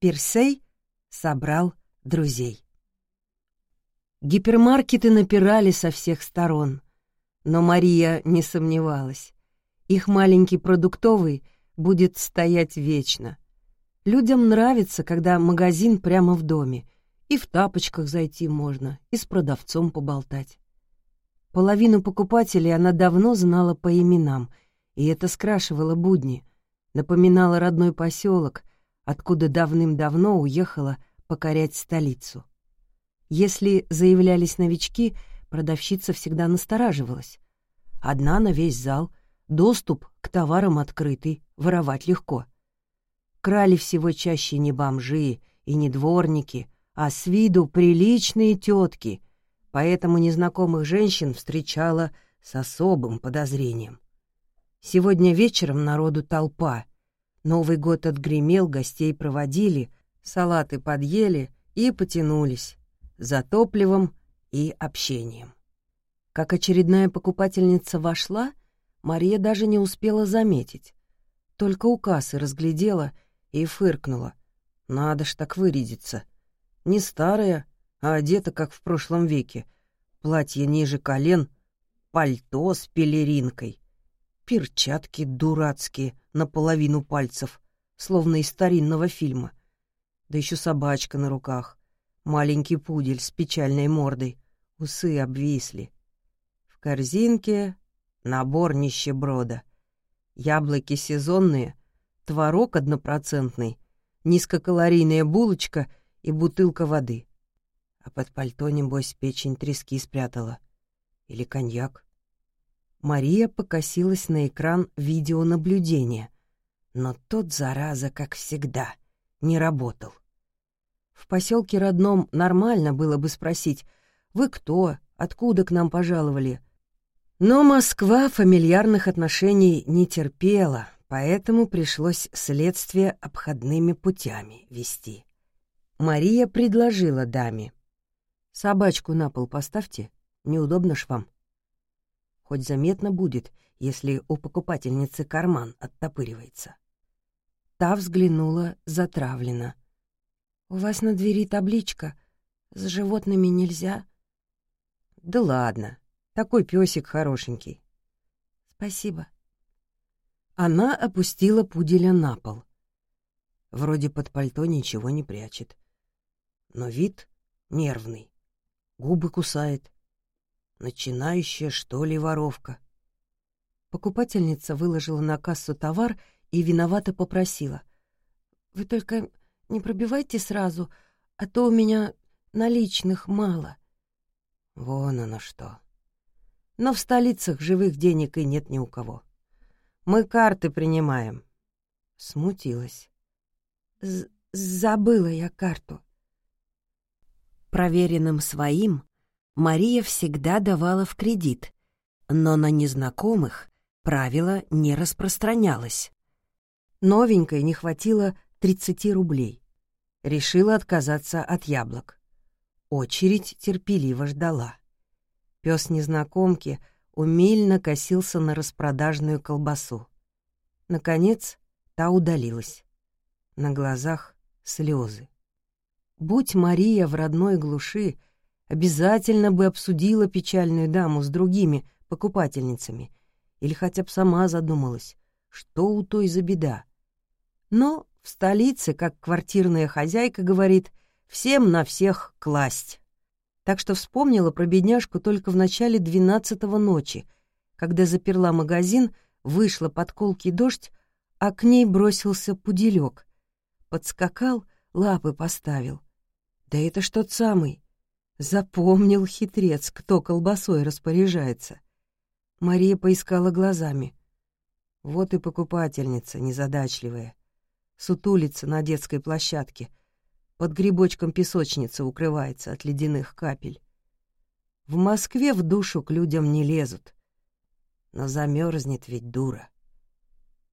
Персей собрал друзей. Гипермаркеты напирали со всех сторон, но Мария не сомневалась. Их маленький продуктовый будет стоять вечно. Людям нравится, когда магазин прямо в доме, и в тапочках зайти можно, и с продавцом поболтать. Половину покупателей она давно знала по именам, и это скрашивало будни, напоминало родной поселок, откуда давным-давно уехала покорять столицу. Если заявлялись новички, продавщица всегда настораживалась. Одна на весь зал, доступ к товарам открытый, воровать легко. Крали всего чаще не бомжи и не дворники, а с виду приличные тетки, поэтому незнакомых женщин встречала с особым подозрением. Сегодня вечером народу толпа. Новый год отгремел, гостей проводили, салаты подъели и потянулись за топливом и общением. Как очередная покупательница вошла, Мария даже не успела заметить. Только у кассы разглядела и фыркнула. Надо ж так вырядиться. Не старая, а одета, как в прошлом веке. Платье ниже колен, пальто с пелеринкой, перчатки дурацкие наполовину пальцев, словно из старинного фильма. Да еще собачка на руках, маленький пудель с печальной мордой, усы обвисли. В корзинке набор нищеброда. Яблоки сезонные, творог однопроцентный, низкокалорийная булочка и бутылка воды. А под пальто, небось, печень трески спрятала. Или коньяк. Мария покосилась на экран видеонаблюдения, но тот, зараза, как всегда, не работал. В поселке родном нормально было бы спросить «Вы кто? Откуда к нам пожаловали?» Но Москва фамильярных отношений не терпела, поэтому пришлось следствие обходными путями вести. Мария предложила даме. «Собачку на пол поставьте, неудобно ж вам». Хоть заметно будет, если у покупательницы карман оттопыривается. Та взглянула затравленно. «У вас на двери табличка. С животными нельзя?» «Да ладно, такой песик хорошенький. Спасибо. Она опустила пуделя на пол. Вроде под пальто ничего не прячет. Но вид нервный. Губы кусает. Начинающая, что ли, воровка. Покупательница выложила на кассу товар и виновато попросила. «Вы только не пробивайте сразу, а то у меня наличных мало». Вон оно что но в столицах живых денег и нет ни у кого. Мы карты принимаем. Смутилась. З Забыла я карту. Проверенным своим Мария всегда давала в кредит, но на незнакомых правило не распространялось. Новенькой не хватило 30 рублей. Решила отказаться от яблок. Очередь терпеливо ждала. Пес незнакомки умильно косился на распродажную колбасу. Наконец, та удалилась. На глазах слезы. Будь Мария в родной глуши, обязательно бы обсудила печальную даму с другими покупательницами или хотя бы сама задумалась, что у той за беда. Но в столице, как квартирная хозяйка говорит, всем на всех класть так что вспомнила про бедняжку только в начале двенадцатого ночи, когда заперла магазин, вышла под колкий дождь, а к ней бросился пуделек. Подскакал, лапы поставил. Да это ж тот самый. Запомнил хитрец, кто колбасой распоряжается. Мария поискала глазами. Вот и покупательница незадачливая. Сутулится на детской площадке, под грибочком песочница укрывается от ледяных капель. В Москве в душу к людям не лезут. Но замерзнет ведь дура.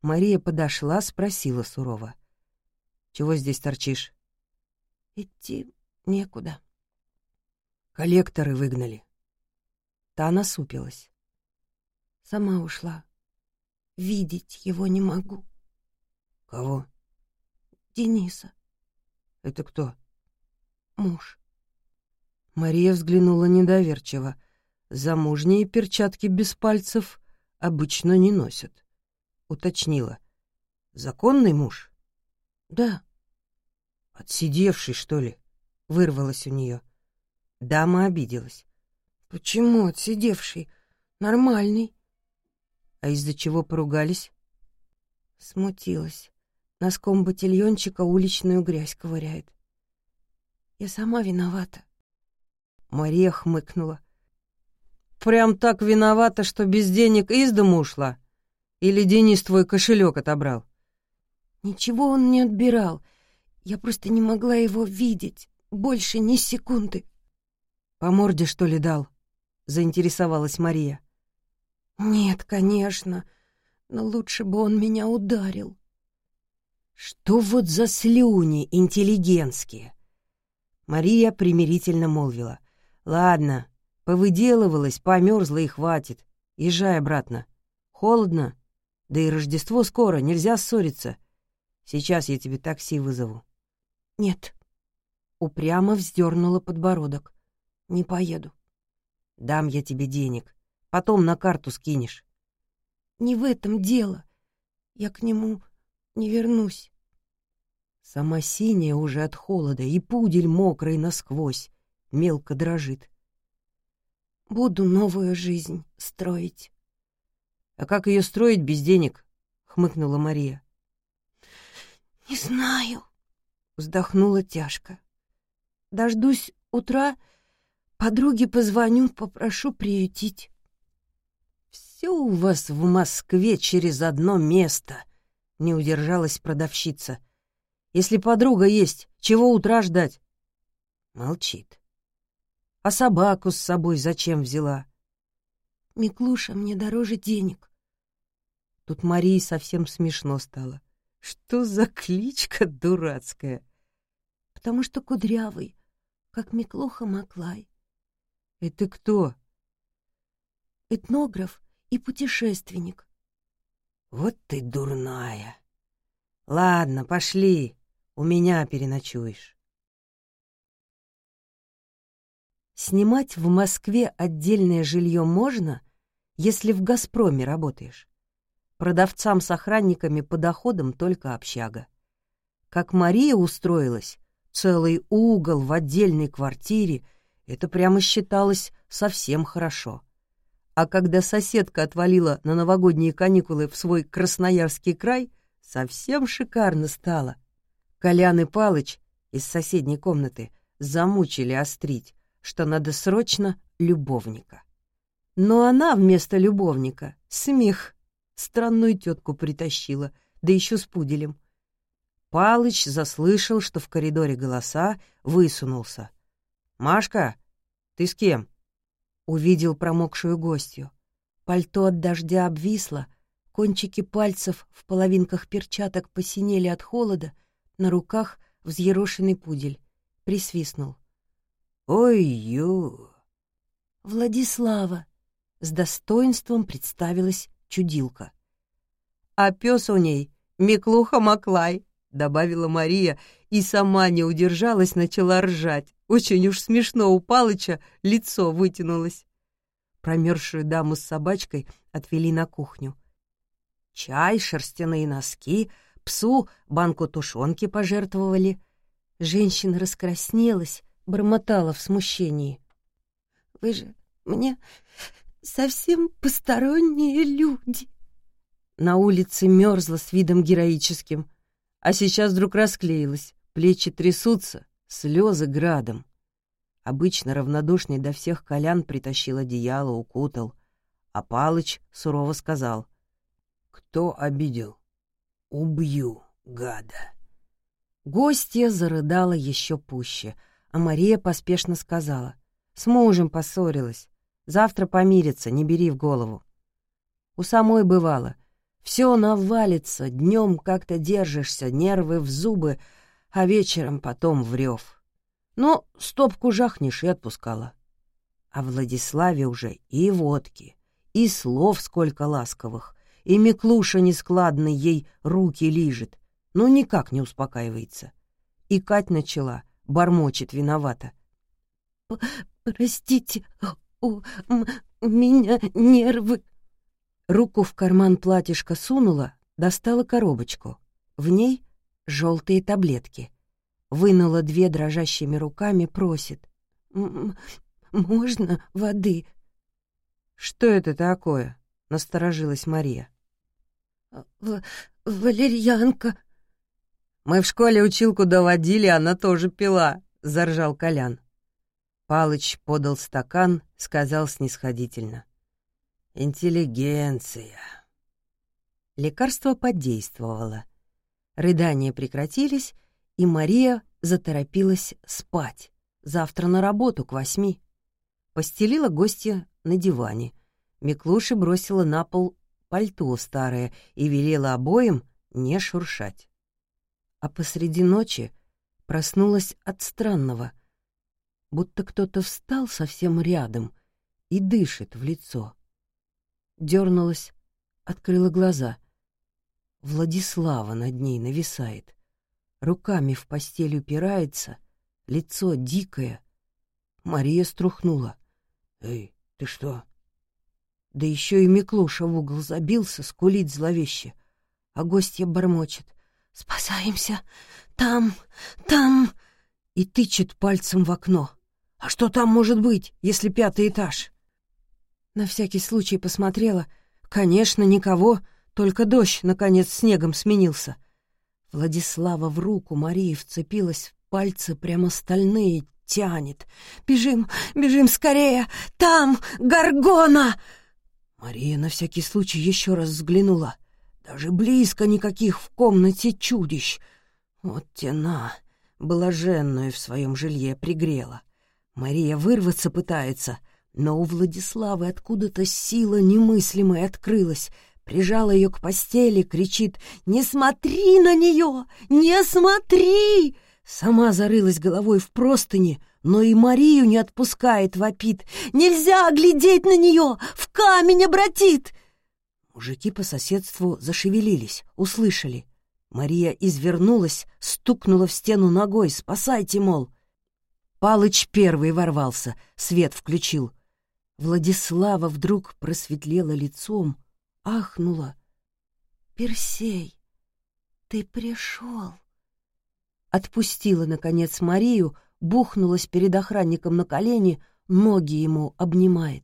Мария подошла, спросила сурово. «Чего здесь торчишь?» «Идти некуда». Коллекторы выгнали. Та насупилась. Сама ушла. Видеть его не могу. Кого? Дениса. «Это кто?» «Муж». Мария взглянула недоверчиво. Замужние перчатки без пальцев обычно не носят. Уточнила. «Законный муж?» «Да». «Отсидевший, что ли?» — вырвалось у нее. Дама обиделась. «Почему отсидевший? Нормальный». «А из-за чего поругались?» Смутилась. Носком ботильончика уличную грязь ковыряет. Я сама виновата. Мария хмыкнула. Прям так виновата, что без денег из дому ушла? Или Денис твой кошелек отобрал? Ничего он не отбирал. Я просто не могла его видеть. Больше ни секунды. По морде, что ли, дал? Заинтересовалась Мария. Нет, конечно. Но лучше бы он меня ударил. Что вот за слюни интеллигентские? Мария примирительно молвила. Ладно, повыделывалась, померзла и хватит. Езжай обратно. Холодно. Да и Рождество скоро, нельзя ссориться. Сейчас я тебе такси вызову. Нет. Упрямо вздернула подбородок. Не поеду. Дам я тебе денег. Потом на карту скинешь. Не в этом дело. Я к нему не вернусь. Сама синяя уже от холода, и пудель мокрый насквозь, мелко дрожит. Буду новую жизнь строить. — А как ее строить без денег? — хмыкнула Мария. — Не знаю, — вздохнула тяжко. — Дождусь утра, подруге позвоню, попрошу приютить. — Все у вас в Москве через одно место —— не удержалась продавщица. «Если подруга есть, чего утра ждать?» Молчит. «А собаку с собой зачем взяла?» «Миклуша мне дороже денег». Тут Марии совсем смешно стало. «Что за кличка дурацкая?» «Потому что кудрявый, как Миклуха Маклай». «Это кто?» «Этнограф и путешественник. Вот ты дурная. Ладно, пошли, у меня переночуешь. Снимать в Москве отдельное жилье можно, если в «Газпроме» работаешь. Продавцам с охранниками по доходам только общага. Как Мария устроилась, целый угол в отдельной квартире, это прямо считалось совсем хорошо. А когда соседка отвалила на новогодние каникулы в свой Красноярский край, совсем шикарно стало. Колян и Палыч из соседней комнаты замучили острить, что надо срочно любовника. Но она вместо любовника смех, странную тетку притащила, да еще с пуделем. Палыч заслышал, что в коридоре голоса, высунулся. «Машка, ты с кем?» увидел промокшую гостью. Пальто от дождя обвисло, кончики пальцев в половинках перчаток посинели от холода, на руках взъерошенный пудель. Присвистнул. «Ой-ё!» «Владислава!» — с достоинством представилась чудилка. «А пес у ней Миклуха Маклай!» — добавила Мария и сама не удержалась, начала ржать. Очень уж смешно у Палыча лицо вытянулось. Промерзшую даму с собачкой отвели на кухню. Чай, шерстяные носки, псу банку тушенки пожертвовали. Женщина раскраснелась, бормотала в смущении. «Вы же мне совсем посторонние люди!» На улице мерзла с видом героическим, а сейчас вдруг расклеилась, плечи трясутся, слезы градом. Обычно равнодушный до всех Колян притащил одеяло, укутал, а Палыч сурово сказал. «Кто обидел? Убью, гада!» Гостья зарыдала еще пуще, а Мария поспешно сказала. «С мужем поссорилась. Завтра помирится, не бери в голову». У самой бывало. Все навалится, днем как-то держишься, нервы в зубы, а вечером потом в рев. Но стопку жахнешь и отпускала. А Владиславе уже и водки, и слов сколько ласковых, и Миклуша нескладный ей руки лижет, но никак не успокаивается. И Кать начала, бормочет виновата. «Простите, у меня нервы». Руку в карман платьишка сунула, достала коробочку. В ней желтые таблетки. Вынула две дрожащими руками, просит. «Можно воды?» «Что это такое?» — насторожилась Мария. В «Валерьянка». «Мы в школе училку доводили, она тоже пила», — заржал Колян. Палыч подал стакан, сказал снисходительно. «Интеллигенция». Лекарство подействовало. Рыдания прекратились, и Мария заторопилась спать. Завтра на работу к восьми. Постелила гостья на диване. Миклуши бросила на пол пальто старое и велела обоим не шуршать. А посреди ночи проснулась от странного — будто кто-то встал совсем рядом и дышит в лицо. Дернулась, открыла глаза. Владислава над ней нависает. Руками в постель упирается, лицо дикое. Мария струхнула. «Эй, ты что?» Да еще и Миклуша в угол забился, скулит зловеще. А гостья бормочет. «Спасаемся! Там! Там!» И тычет пальцем в окно. А что там может быть, если пятый этаж? На всякий случай посмотрела. Конечно, никого, только дождь, наконец, снегом сменился. Владислава в руку Марии вцепилась, пальцы прямо стальные, тянет. «Бежим, бежим скорее! Там Гаргона!» Мария на всякий случай еще раз взглянула. Даже близко никаких в комнате чудищ. Вот тена, блаженную в своем жилье пригрела. Мария вырваться пытается, но у Владиславы откуда-то сила немыслимая открылась, прижала ее к постели, кричит «Не смотри на нее! Не смотри!» Сама зарылась головой в простыни, но и Марию не отпускает, вопит. «Нельзя глядеть на нее! В камень обратит!» Мужики по соседству зашевелились, услышали. Мария извернулась, стукнула в стену ногой. «Спасайте, мол!» Палыч первый ворвался, свет включил. Владислава вдруг просветлела лицом, ахнула. «Персей, ты пришел!» Отпустила, наконец, Марию, бухнулась перед охранником на колени, ноги ему обнимает.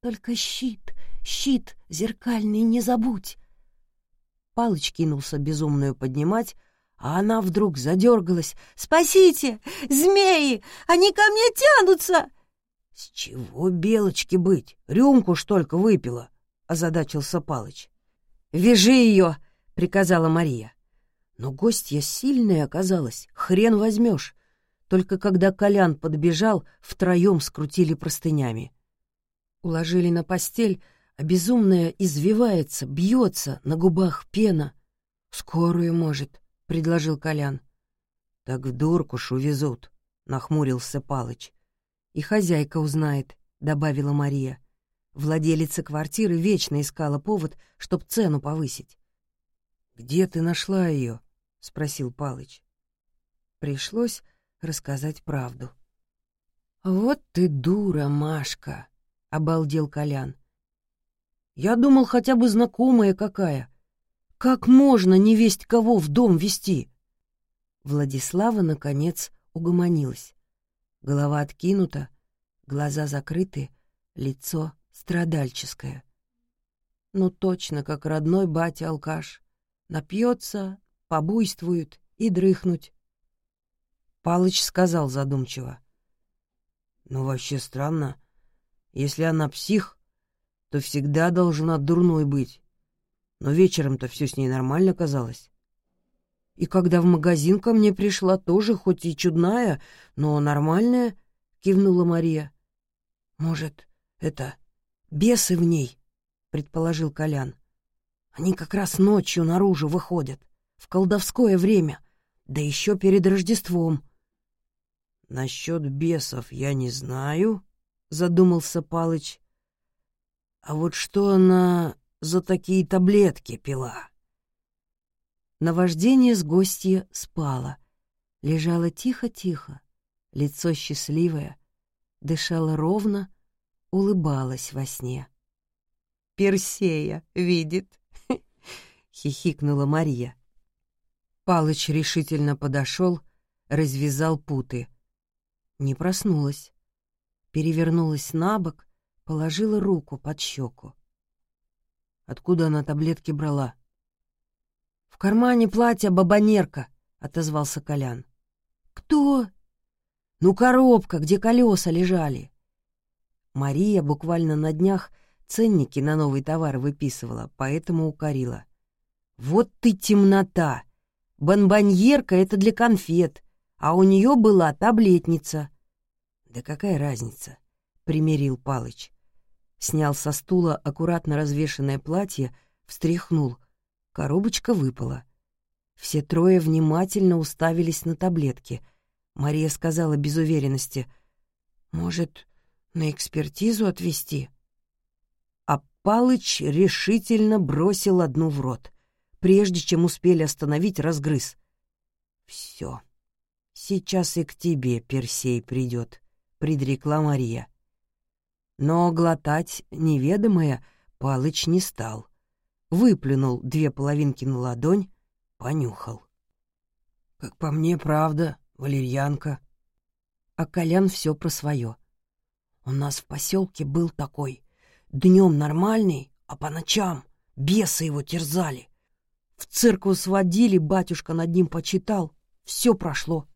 «Только щит, щит зеркальный не забудь!» Палыч кинулся безумную поднимать, а она вдруг задергалась. «Спасите! Змеи! Они ко мне тянутся!» «С чего белочки быть? Рюмку ж только выпила!» — озадачился Палыч. «Вяжи ее!» — приказала Мария. Но гостья сильная оказалась, хрен возьмешь. Только когда Колян подбежал, втроем скрутили простынями. Уложили на постель, а безумная извивается, бьется, на губах пена. Скорую, может, предложил Колян. «Так в Дуркуш увезут», — нахмурился Палыч. «И хозяйка узнает», — добавила Мария. Владелица квартиры вечно искала повод, чтоб цену повысить. «Где ты нашла ее? спросил Палыч. Пришлось рассказать правду. «Вот ты дура, Машка!» — обалдел Колян. «Я думал, хотя бы знакомая какая. Как можно не весть кого в дом вести? Владислава, наконец, угомонилась. Голова откинута, глаза закрыты, лицо страдальческое. Ну, точно, как родной батя-алкаш. Напьется, побуйствует и дрыхнуть. Палыч сказал задумчиво. «Ну, вообще странно. Если она псих, то всегда должна дурной быть но вечером-то все с ней нормально казалось. И когда в магазин ко мне пришла, тоже хоть и чудная, но нормальная, кивнула Мария. Может, это бесы в ней, предположил Колян. Они как раз ночью наружу выходят, в колдовское время, да еще перед Рождеством. Насчет бесов я не знаю, задумался Палыч. А вот что она за такие таблетки пила. Наваждение с гостья спало. Лежала тихо-тихо, лицо счастливое, дышала ровно, улыбалась во сне. «Персея видит!» — хихикнула Мария. Палыч решительно подошел, развязал путы. Не проснулась. Перевернулась на бок, положила руку под щеку. Откуда она таблетки брала? «В кармане платья бабанерка», — отозвался Колян. «Кто?» «Ну, коробка, где колеса лежали». Мария буквально на днях ценники на новый товар выписывала, поэтому укорила. «Вот ты темнота! Бонбоньерка — это для конфет, а у нее была таблетница». «Да какая разница?» — примерил Палыч. Снял со стула аккуратно развешанное платье, встряхнул. Коробочка выпала. Все трое внимательно уставились на таблетки. Мария сказала без уверенности. «Может, на экспертизу отвезти?» А Палыч решительно бросил одну в рот. Прежде чем успели остановить, разгрыз. «Все, сейчас и к тебе Персей придет», — предрекла Мария. Но глотать неведомое Палыч не стал. Выплюнул две половинки на ладонь, понюхал. «Как по мне, правда, валерьянка». А Колян все про свое. «У нас в поселке был такой. Днем нормальный, а по ночам бесы его терзали. В церковь сводили, батюшка над ним почитал. Все прошло».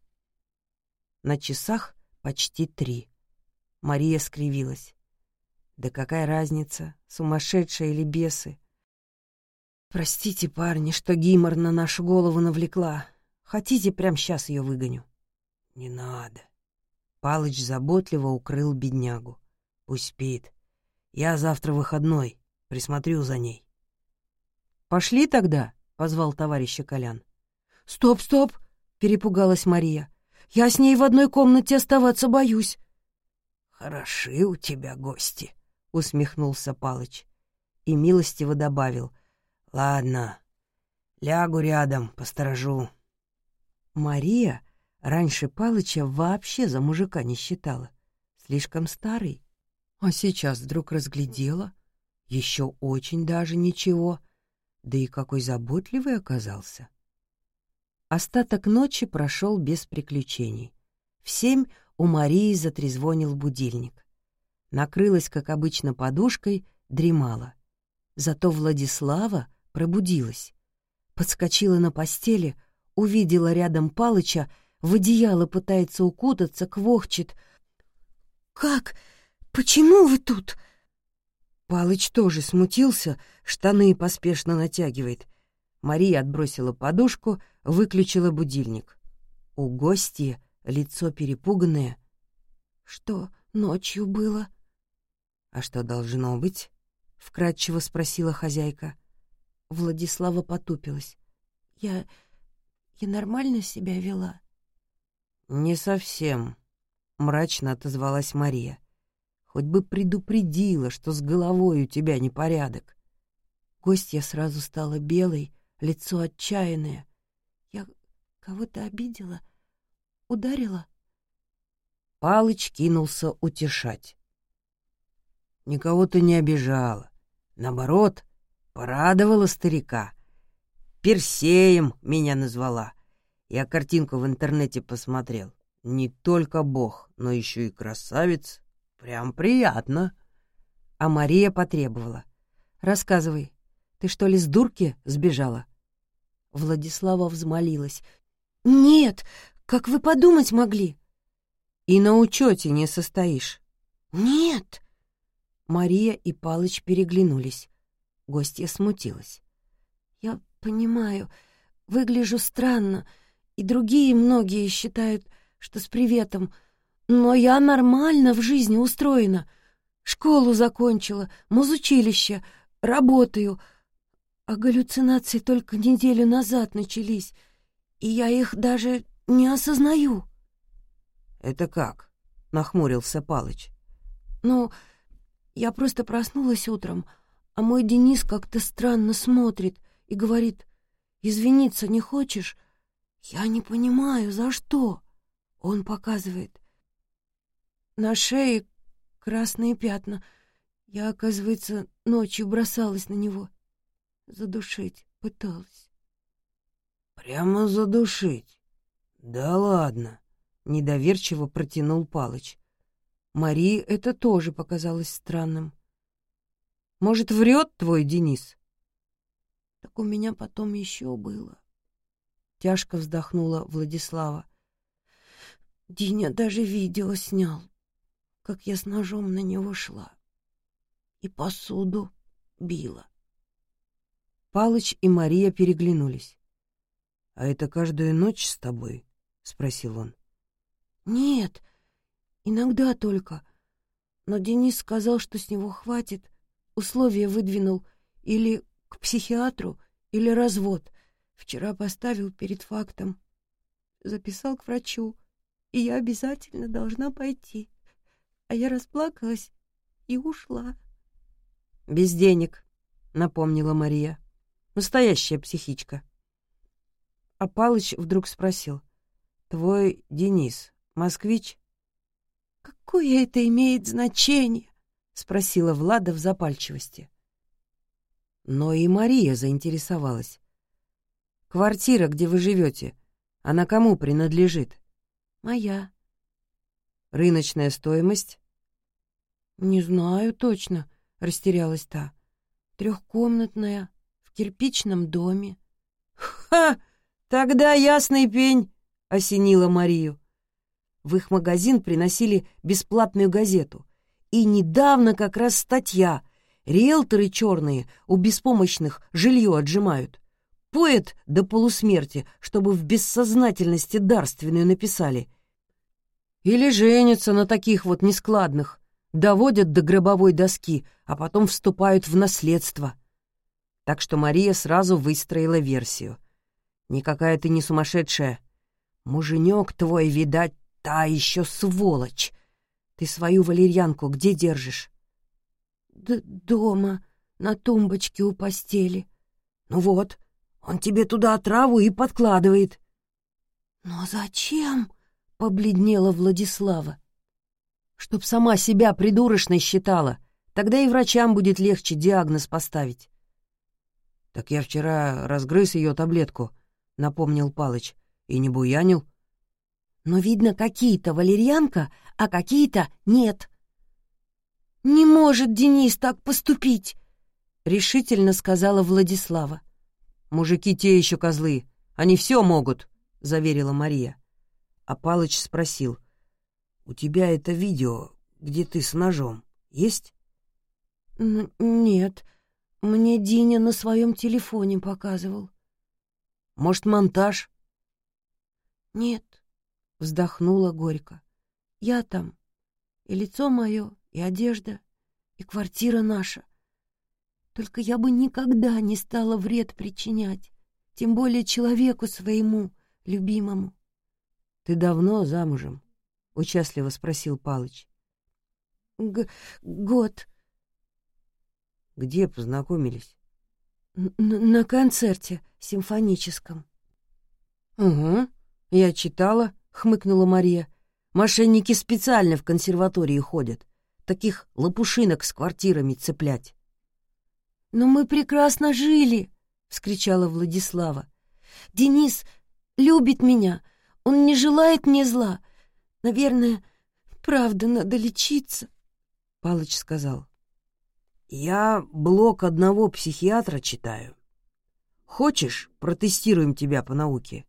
На часах почти три. Мария скривилась. Да какая разница, сумасшедшие или бесы? Простите, парни, что гимор на нашу голову навлекла. Хотите, прямо сейчас ее выгоню? Не надо. Палыч заботливо укрыл беднягу. Пусть спит. Я завтра выходной, присмотрю за ней. Пошли тогда, позвал товарища Колян. Стоп, стоп, перепугалась Мария. Я с ней в одной комнате оставаться боюсь. Хороши у тебя гости, усмехнулся Палыч и милостиво добавил. «Ладно, лягу рядом, посторожу». Мария раньше Палыча вообще за мужика не считала. Слишком старый. А сейчас вдруг разглядела. Еще очень даже ничего. Да и какой заботливый оказался. Остаток ночи прошел без приключений. В семь у Марии затрезвонил будильник накрылась, как обычно, подушкой, дремала. Зато Владислава пробудилась. Подскочила на постели, увидела рядом Палыча, в одеяло пытается укутаться, квохчет. «Как? Почему вы тут?» Палыч тоже смутился, штаны поспешно натягивает. Мария отбросила подушку, выключила будильник. У гостья лицо перепуганное. «Что ночью было?» «А что должно быть?» — вкратчиво спросила хозяйка. Владислава потупилась. «Я... я нормально себя вела?» «Не совсем», — мрачно отозвалась Мария. «Хоть бы предупредила, что с головой у тебя непорядок». Гостья сразу стала белой, лицо отчаянное. «Я кого-то обидела? Ударила?» Палыч кинулся утешать. Никого ты не обижала. Наоборот, порадовала старика. Персеем меня назвала. Я картинку в интернете посмотрел. Не только бог, но еще и красавец. Прям приятно. А Мария потребовала. «Рассказывай, ты что ли с дурки сбежала?» Владислава взмолилась. «Нет, как вы подумать могли?» «И на учете не состоишь?» «Нет», Мария и Палыч переглянулись. Гостья смутилась. «Я понимаю, выгляжу странно, и другие многие считают, что с приветом, но я нормально в жизни устроена. Школу закончила, музучилище, работаю, а галлюцинации только неделю назад начались, и я их даже не осознаю». «Это как?» — нахмурился Палыч. «Ну...» Я просто проснулась утром, а мой Денис как-то странно смотрит и говорит, «Извиниться не хочешь?» «Я не понимаю, за что?» Он показывает. На шее красные пятна. Я, оказывается, ночью бросалась на него. Задушить пыталась. «Прямо задушить? Да ладно!» — недоверчиво протянул Палыч. Марии это тоже показалось странным. «Может, врет твой Денис?» «Так у меня потом еще было». Тяжко вздохнула Владислава. Диня даже видео снял, как я с ножом на него шла. И посуду била. Палыч и Мария переглянулись. «А это каждую ночь с тобой?» — спросил он. «Нет, иногда только. Но Денис сказал, что с него хватит. Условия выдвинул или к психиатру, или развод. Вчера поставил перед фактом. Записал к врачу, и я обязательно должна пойти. А я расплакалась и ушла». «Без денег», — напомнила Мария. «Настоящая психичка». А Палыч вдруг спросил. «Твой Денис, москвич?» «Какое это имеет значение?» — спросила Влада в запальчивости. Но и Мария заинтересовалась. «Квартира, где вы живете, она кому принадлежит?» «Моя». «Рыночная стоимость?» «Не знаю точно», — растерялась та. «Трехкомнатная, в кирпичном доме». «Ха!» «Тогда ясный пень!» — осенила Марию. В их магазин приносили бесплатную газету. И недавно как раз статья «Риэлторы черные у беспомощных жилье отжимают». Поэт до полусмерти, чтобы в бессознательности дарственную написали. Или женятся на таких вот нескладных, доводят до гробовой доски, а потом вступают в наследство. Так что Мария сразу выстроила версию. Никакая ты не сумасшедшая. Муженек твой, видать, та еще сволочь. Ты свою валерьянку где держишь? Д дома, на тумбочке у постели. Ну вот, он тебе туда траву и подкладывает. Но зачем? Побледнела Владислава. Чтоб сама себя придурочной считала. Тогда и врачам будет легче диагноз поставить. Так я вчера разгрыз ее таблетку —— напомнил Палыч. «И не буянил?» «Но, видно, какие-то валерьянка, а какие-то нет». «Не может Денис так поступить!» — решительно сказала Владислава. «Мужики те еще козлы, они все могут», — заверила Мария. А Палыч спросил. «У тебя это видео, где ты с ножом, есть?» «Нет, мне Диня на своем телефоне показывал». Может, монтаж?» «Нет», — вздохнула горько. «Я там. И лицо мое, и одежда, и квартира наша. Только я бы никогда не стала вред причинять, тем более человеку своему, любимому». «Ты давно замужем?» — участливо спросил Палыч. «Год». «Где познакомились?» на концерте симфоническом. Угу, я читала, хмыкнула Мария. Мошенники специально в консерватории ходят. Таких лопушинок с квартирами цеплять. «Но мы прекрасно жили!» — вскричала Владислава. «Денис любит меня. Он не желает мне зла. Наверное, правда, надо лечиться», — Палыч сказал. Я блок одного психиатра читаю. Хочешь, протестируем тебя по науке?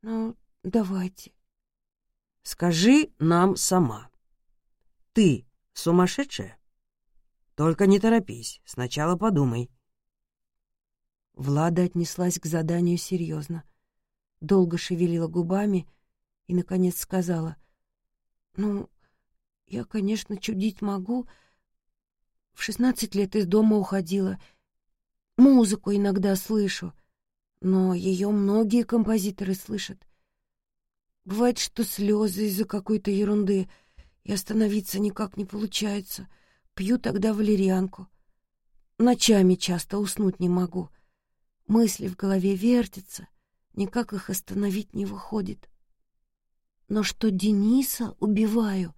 Ну, давайте. Скажи нам сама. Ты сумасшедшая? Только не торопись, сначала подумай. Влада отнеслась к заданию серьезно. Долго шевелила губами и, наконец, сказала. «Ну, я, конечно, чудить могу, — в шестнадцать лет из дома уходила. Музыку иногда слышу, но ее многие композиторы слышат. Бывает, что слезы из-за какой-то ерунды, и остановиться никак не получается. Пью тогда валерьянку. Ночами часто уснуть не могу. Мысли в голове вертятся, Никак их остановить не выходит. Но что Дениса убиваю,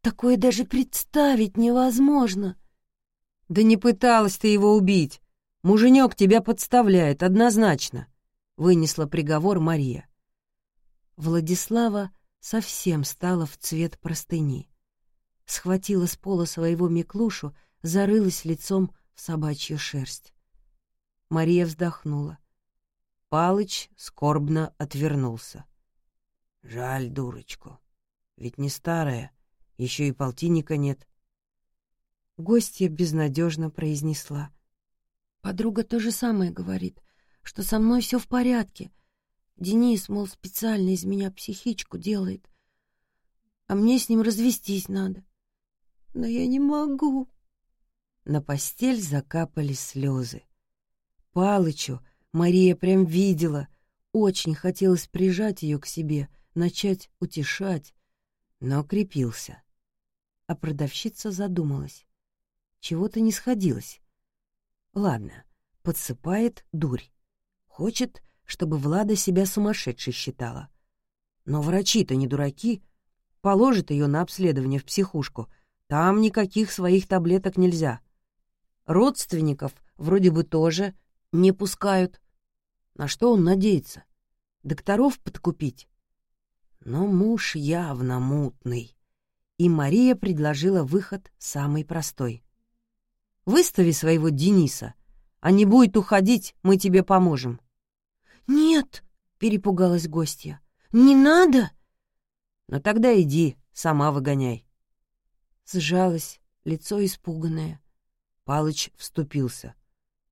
такое даже представить невозможно. Да не пыталась ты его убить. Муженек тебя подставляет, однозначно, — вынесла приговор Мария. Владислава совсем стала в цвет простыни. Схватила с пола своего Миклушу, зарылась лицом в собачью шерсть. Мария вздохнула. Палыч скорбно отвернулся. Жаль дурочку. Ведь не старая, еще и полтинника нет. Гостья безнадежно произнесла. Подруга то же самое говорит, что со мной все в порядке — Денис, мол, специально из меня психичку делает, а мне с ним развестись надо. Но я не могу. На постель закапали слезы. Палычу Мария прям видела, очень хотелось прижать ее к себе, начать утешать, но крепился. А продавщица задумалась. Чего-то не сходилось. Ладно, подсыпает дурь. Хочет, чтобы Влада себя сумасшедшей считала. Но врачи-то не дураки. Положат ее на обследование в психушку. Там никаких своих таблеток нельзя. Родственников вроде бы тоже не пускают. На что он надеется? Докторов подкупить? Но муж явно мутный. И Мария предложила выход самый простой. «Выстави своего Дениса, а не будет уходить, мы тебе поможем». «Нет!» — перепугалась гостья. «Не надо!» «Ну тогда иди, сама выгоняй». Сжалась, лицо испуганное. Палыч вступился.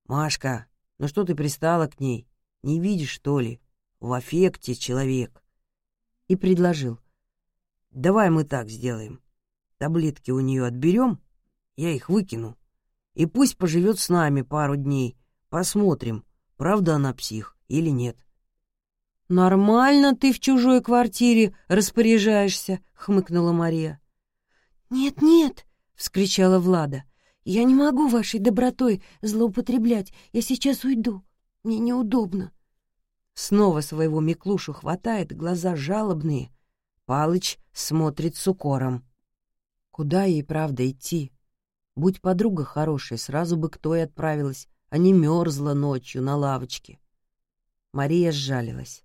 «Машка, ну что ты пристала к ней? Не видишь, что ли? В аффекте человек». И предложил. «Давай мы так сделаем. Таблетки у нее отберем, я их выкину. И пусть поживет с нами пару дней. Посмотрим, правда она псих или нет. «Нормально ты в чужой квартире распоряжаешься», — хмыкнула Мария. «Нет-нет», — вскричала Влада, — «я не могу вашей добротой злоупотреблять. Я сейчас уйду. Мне неудобно». Снова своего Миклушу хватает, глаза жалобные. Палыч смотрит с укором. Куда ей, правда, идти? Будь подруга хорошая, сразу бы к той отправилась, а не мерзла ночью на лавочке. Мария сжалилась.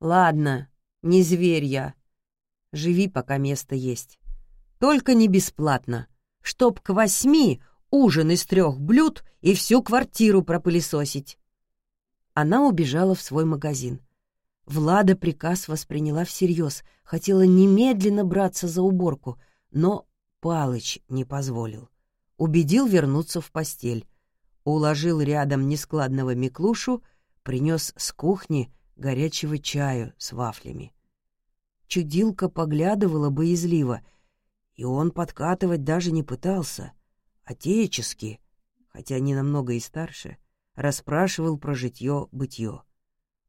«Ладно, не зверь я. Живи, пока место есть. Только не бесплатно. Чтоб к восьми ужин из трех блюд и всю квартиру пропылесосить». Она убежала в свой магазин. Влада приказ восприняла всерьез, хотела немедленно браться за уборку, но Палыч не позволил. Убедил вернуться в постель. Уложил рядом нескладного Миклушу, принес с кухни горячего чаю с вафлями. Чудилка поглядывала боязливо, и он подкатывать даже не пытался. Отечески, хотя не намного и старше, расспрашивал про житье-бытье.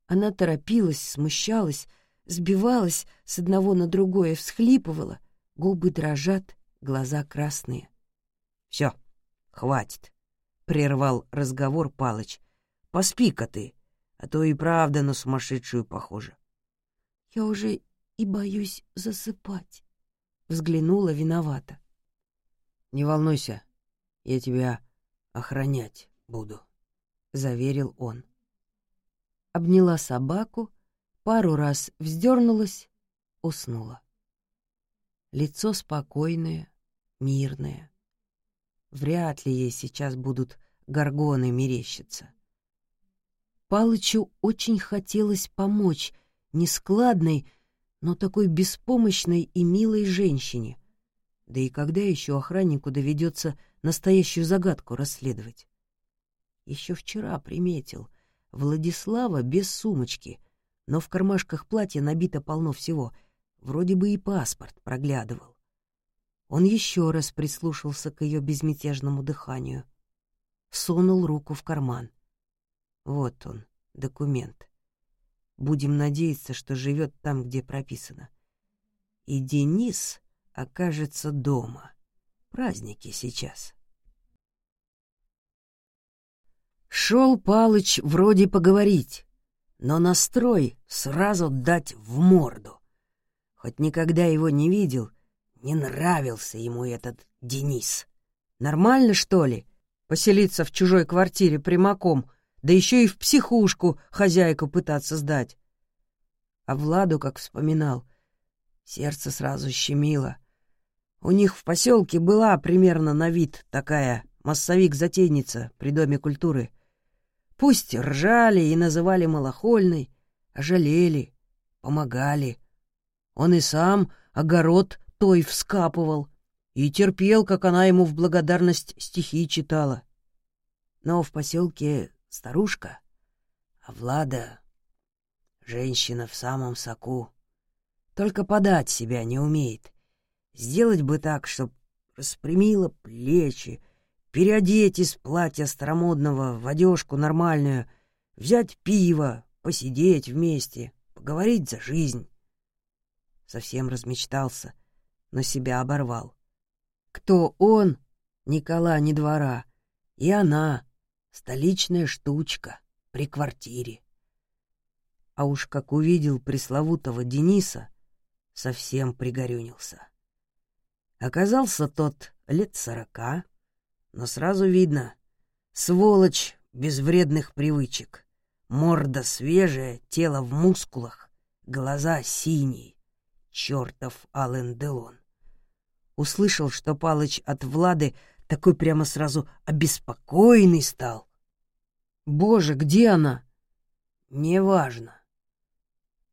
Она торопилась, смущалась, сбивалась с одного на другое, всхлипывала, губы дрожат, глаза красные. — Все, хватит, — прервал разговор Палыч. — Поспи-ка ты, а то и правда на сумасшедшую похоже. Я уже и боюсь засыпать. Взглянула виновата. Не волнуйся, я тебя охранять буду, заверил он. Обняла собаку, пару раз вздернулась, уснула. Лицо спокойное, мирное. Вряд ли ей сейчас будут горгоны мерещиться. Палычу очень хотелось помочь нескладной, но такой беспомощной и милой женщине. Да и когда еще охраннику доведется настоящую загадку расследовать? Еще вчера приметил. Владислава без сумочки, но в кармашках платья набито полно всего. Вроде бы и паспорт проглядывал. Он еще раз прислушался к ее безмятежному дыханию. Сунул руку в карман. Вот он, документ. Будем надеяться, что живет там, где прописано. И Денис окажется дома. Праздники сейчас. Шел Палыч вроде поговорить, но настрой сразу дать в морду. Хоть никогда его не видел, не нравился ему этот Денис. Нормально, что ли, поселиться в чужой квартире прямиком, да еще и в психушку хозяйку пытаться сдать? А Владу, как вспоминал, сердце сразу щемило. У них в поселке была примерно на вид такая массовик-затейница при Доме культуры. Пусть ржали и называли малохольной, а жалели, помогали. Он и сам огород той вскапывал и терпел, как она ему в благодарность стихи читала. Но в поселке старушка, а Влада — женщина в самом соку. Только подать себя не умеет. Сделать бы так, чтоб распрямила плечи, переодеть из платья старомодного в одежку нормальную, взять пиво, посидеть вместе, поговорить за жизнь. Совсем размечтался, но себя оборвал. Кто он, Никола не двора, и она, столичная штучка, при квартире. А уж как увидел пресловутого Дениса, совсем пригорюнился. Оказался тот лет сорока, но сразу видно — сволочь без вредных привычек. Морда свежая, тело в мускулах, глаза синие. Чёртов Ален Делон. Услышал, что Палыч от Влады такой прямо сразу обеспокоенный стал. «Боже, где она?» «Неважно».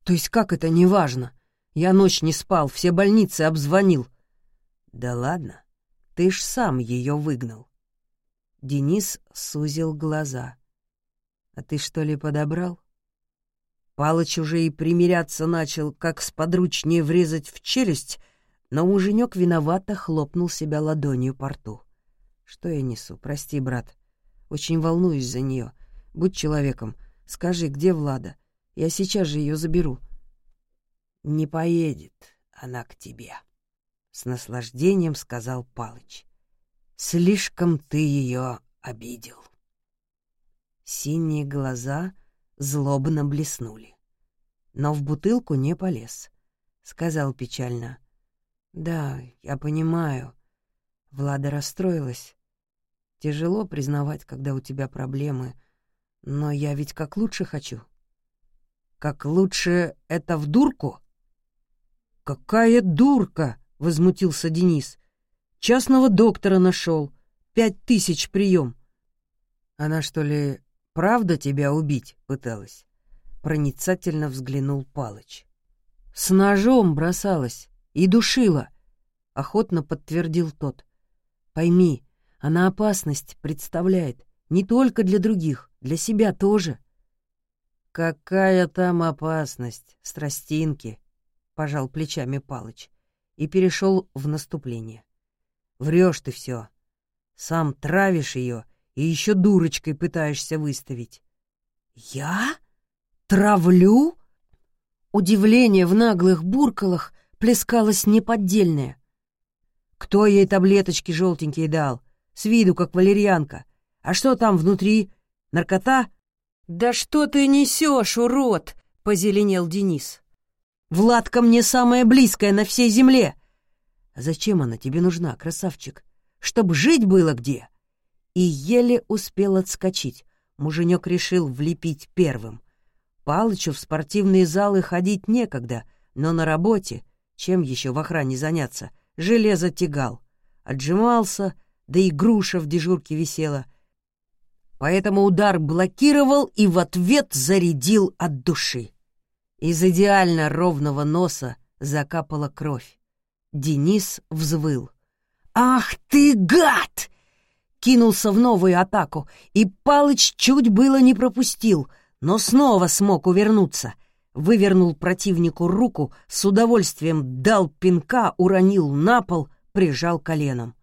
«То есть как это неважно? Я ночь не спал, все больницы обзвонил». «Да ладно, ты ж сам ее выгнал». Денис сузил глаза. «А ты что ли подобрал?» Палыч уже и примиряться начал, как сподручнее врезать в челюсть, но муженек виновато хлопнул себя ладонью по рту. «Что я несу? Прости, брат. Очень волнуюсь за нее. Будь человеком. Скажи, где Влада? Я сейчас же ее заберу». «Не поедет она к тебе», — с наслаждением сказал Палыч. Слишком ты ее обидел. Синие глаза злобно блеснули. Но в бутылку не полез. Сказал печально. «Да, я понимаю. Влада расстроилась. Тяжело признавать, когда у тебя проблемы. Но я ведь как лучше хочу». «Как лучше это в дурку?» «Какая дурка!» — возмутился Денис. Частного доктора нашел. Пять тысяч прием. Она что ли правда тебя убить пыталась? Проницательно взглянул Палыч. С ножом бросалась и душила, охотно подтвердил тот. Пойми, она опасность представляет не только для других, для себя тоже. Какая там опасность, страстинки, пожал плечами Палыч и перешел в наступление. Врешь ты все. Сам травишь ее и еще дурочкой пытаешься выставить. Я? Травлю? Удивление в наглых буркалах плескалось неподдельное. Кто ей таблеточки желтенькие дал? С виду, как валерьянка. А что там внутри? Наркота? Да что ты несешь, урод? Позеленел Денис. Владка мне самая близкая на всей земле. А зачем она тебе нужна, красавчик? Чтоб жить было где?» И еле успел отскочить. Муженек решил влепить первым. Палычу в спортивные залы ходить некогда, но на работе, чем еще в охране заняться, железо тягал. Отжимался, да и груша в дежурке висела. Поэтому удар блокировал и в ответ зарядил от души. Из идеально ровного носа закапала кровь. Денис взвыл. «Ах ты, гад!» Кинулся в новую атаку, и Палыч чуть было не пропустил, но снова смог увернуться. Вывернул противнику руку, с удовольствием дал пинка, уронил на пол, прижал коленом.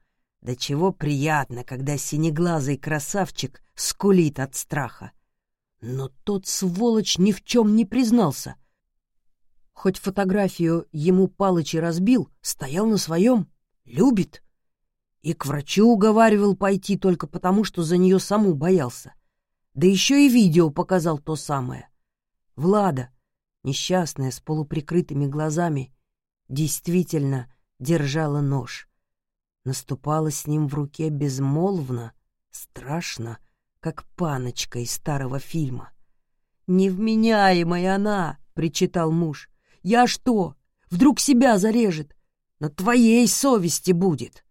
Да чего приятно, когда синеглазый красавчик скулит от страха. Но тот сволочь ни в чем не признался — Хоть фотографию ему Палыч разбил, стоял на своем, любит. И к врачу уговаривал пойти только потому, что за нее саму боялся. Да еще и видео показал то самое. Влада, несчастная с полуприкрытыми глазами, действительно держала нож. Наступала с ним в руке безмолвно, страшно, как паночка из старого фильма. «Невменяемая она!» — причитал муж. «Я что, вдруг себя зарежет? На твоей совести будет!»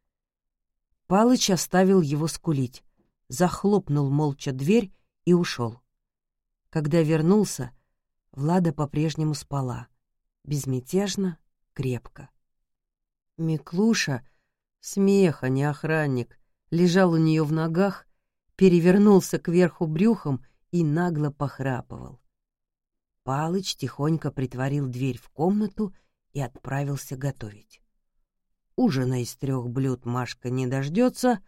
Палыч оставил его скулить, захлопнул молча дверь и ушел. Когда вернулся, Влада по-прежнему спала, безмятежно, крепко. Миклуша, смеха не охранник, лежал у нее в ногах, перевернулся кверху брюхом и нагло похрапывал. Палыч тихонько притворил дверь в комнату и отправился готовить. Ужина из трех блюд Машка не дождется,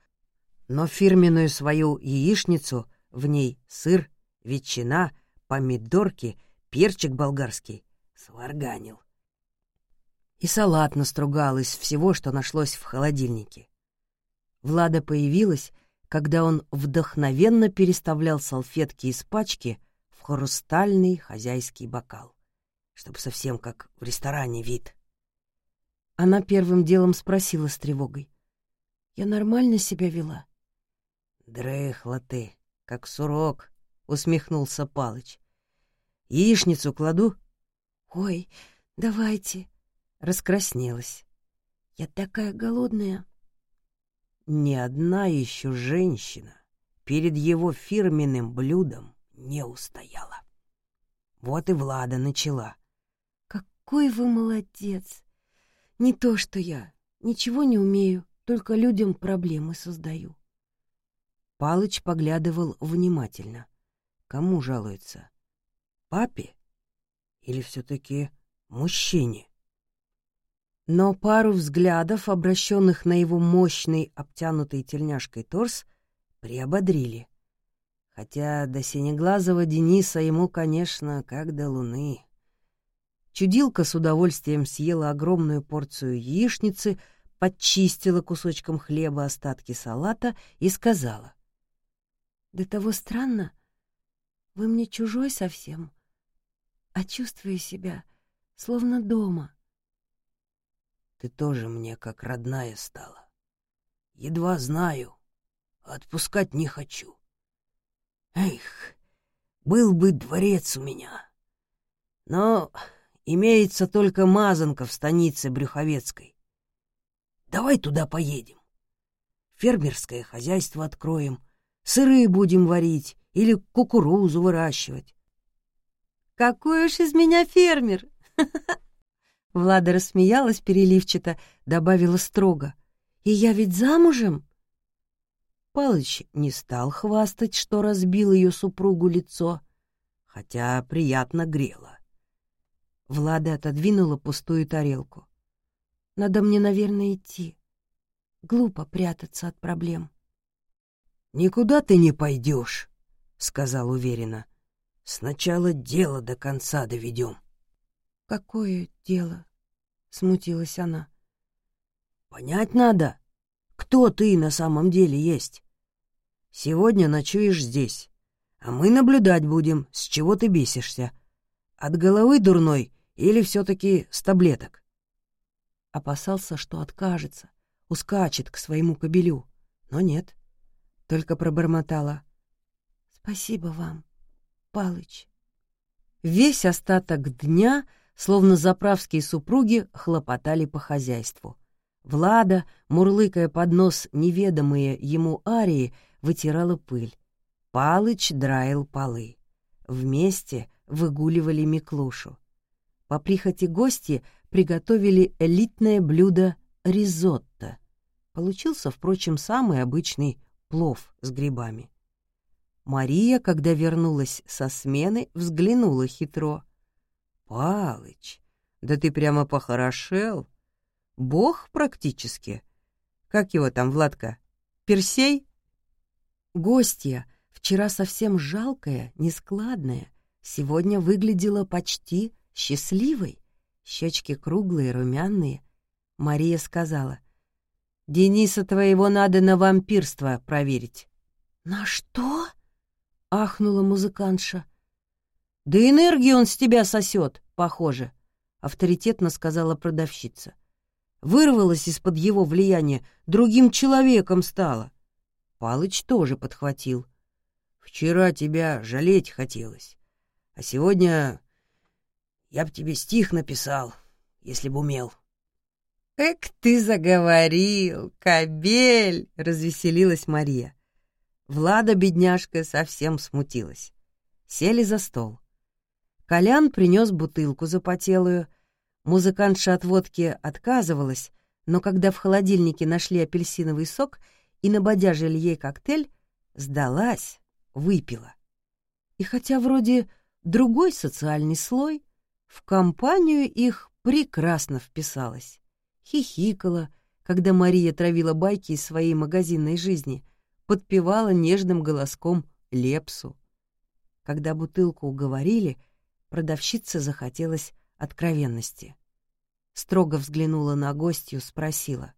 но фирменную свою яичницу, в ней сыр, ветчина, помидорки, перчик болгарский, сварганил. И салат настругал из всего, что нашлось в холодильнике. Влада появилась, когда он вдохновенно переставлял салфетки из пачки в хрустальный хозяйский бокал, чтобы совсем как в ресторане вид. Она первым делом спросила с тревогой. «Я нормально себя вела?» «Дрыхла ты, как сурок», — усмехнулся Палыч. «Яичницу кладу?» «Ой, давайте», — раскраснелась. «Я такая голодная». Ни одна еще женщина перед его фирменным блюдом не устояла. Вот и Влада начала. «Какой вы молодец! Не то что я. Ничего не умею, только людям проблемы создаю». Палыч поглядывал внимательно. Кому жалуется? Папе? Или все-таки мужчине? Но пару взглядов, обращенных на его мощный, обтянутый тельняшкой торс, приободрили. Хотя до синеглазого Дениса ему, конечно, как до луны. Чудилка с удовольствием съела огромную порцию яичницы, подчистила кусочком хлеба остатки салата и сказала. До того странно. Вы мне чужой совсем, а чувствую себя словно дома. Ты тоже мне как родная стала. Едва знаю, отпускать не хочу. Эх, был бы дворец у меня. Но имеется только мазанка в станице Брюховецкой. Давай туда поедем. Фермерское хозяйство откроем — сыры будем варить или кукурузу выращивать. «Какой уж из меня фермер!» Влада рассмеялась переливчато, добавила строго. «И я ведь замужем?» Палыч не стал хвастать, что разбил ее супругу лицо, хотя приятно грело. Влада отодвинула пустую тарелку. «Надо мне, наверное, идти. Глупо прятаться от проблем». «Никуда ты не пойдешь», — сказал уверенно. «Сначала дело до конца доведем». «Какое дело?» — смутилась она. «Понять надо, кто ты на самом деле есть. Сегодня ночуешь здесь, а мы наблюдать будем, с чего ты бесишься. От головы дурной или все-таки с таблеток?» Опасался, что откажется, ускачет к своему кобелю, но нет только пробормотала. «Спасибо вам, Палыч». Весь остаток дня, словно заправские супруги, хлопотали по хозяйству. Влада, мурлыкая под нос неведомые ему арии, вытирала пыль. Палыч драил полы. Вместе выгуливали Миклушу. По прихоти гости приготовили элитное блюдо ризотто. Получился, впрочем, самый обычный плов с грибами. Мария, когда вернулась со смены, взглянула хитро. «Палыч, да ты прямо похорошел. Бог практически. Как его там, Владка? Персей?» Гостья, вчера совсем жалкая, нескладная, сегодня выглядела почти счастливой. Щечки круглые, румяные. Мария сказала — Дениса твоего надо на вампирство проверить». «На что?» — ахнула музыкантша. Да энергию он с тебя сосет, похоже, авторитетно сказала продавщица. Вырвалась из-под его влияния, другим человеком стала. Палыч тоже подхватил. Вчера тебя жалеть хотелось, а сегодня я б тебе стих написал, если б умел. «Эк ты заговорил, кобель!» — развеселилась Мария. Влада, бедняжка, совсем смутилась. Сели за стол. Колян принес бутылку запотелую. Музыкантша от водки отказывалась, но когда в холодильнике нашли апельсиновый сок и набодяжили ей коктейль, сдалась, выпила. И хотя вроде другой социальный слой, в компанию их прекрасно вписалась. Хихикала, когда Мария травила байки из своей магазинной жизни, подпевала нежным голоском лепсу. Когда бутылку уговорили, продавщице захотелось откровенности. Строго взглянула на гостью, спросила.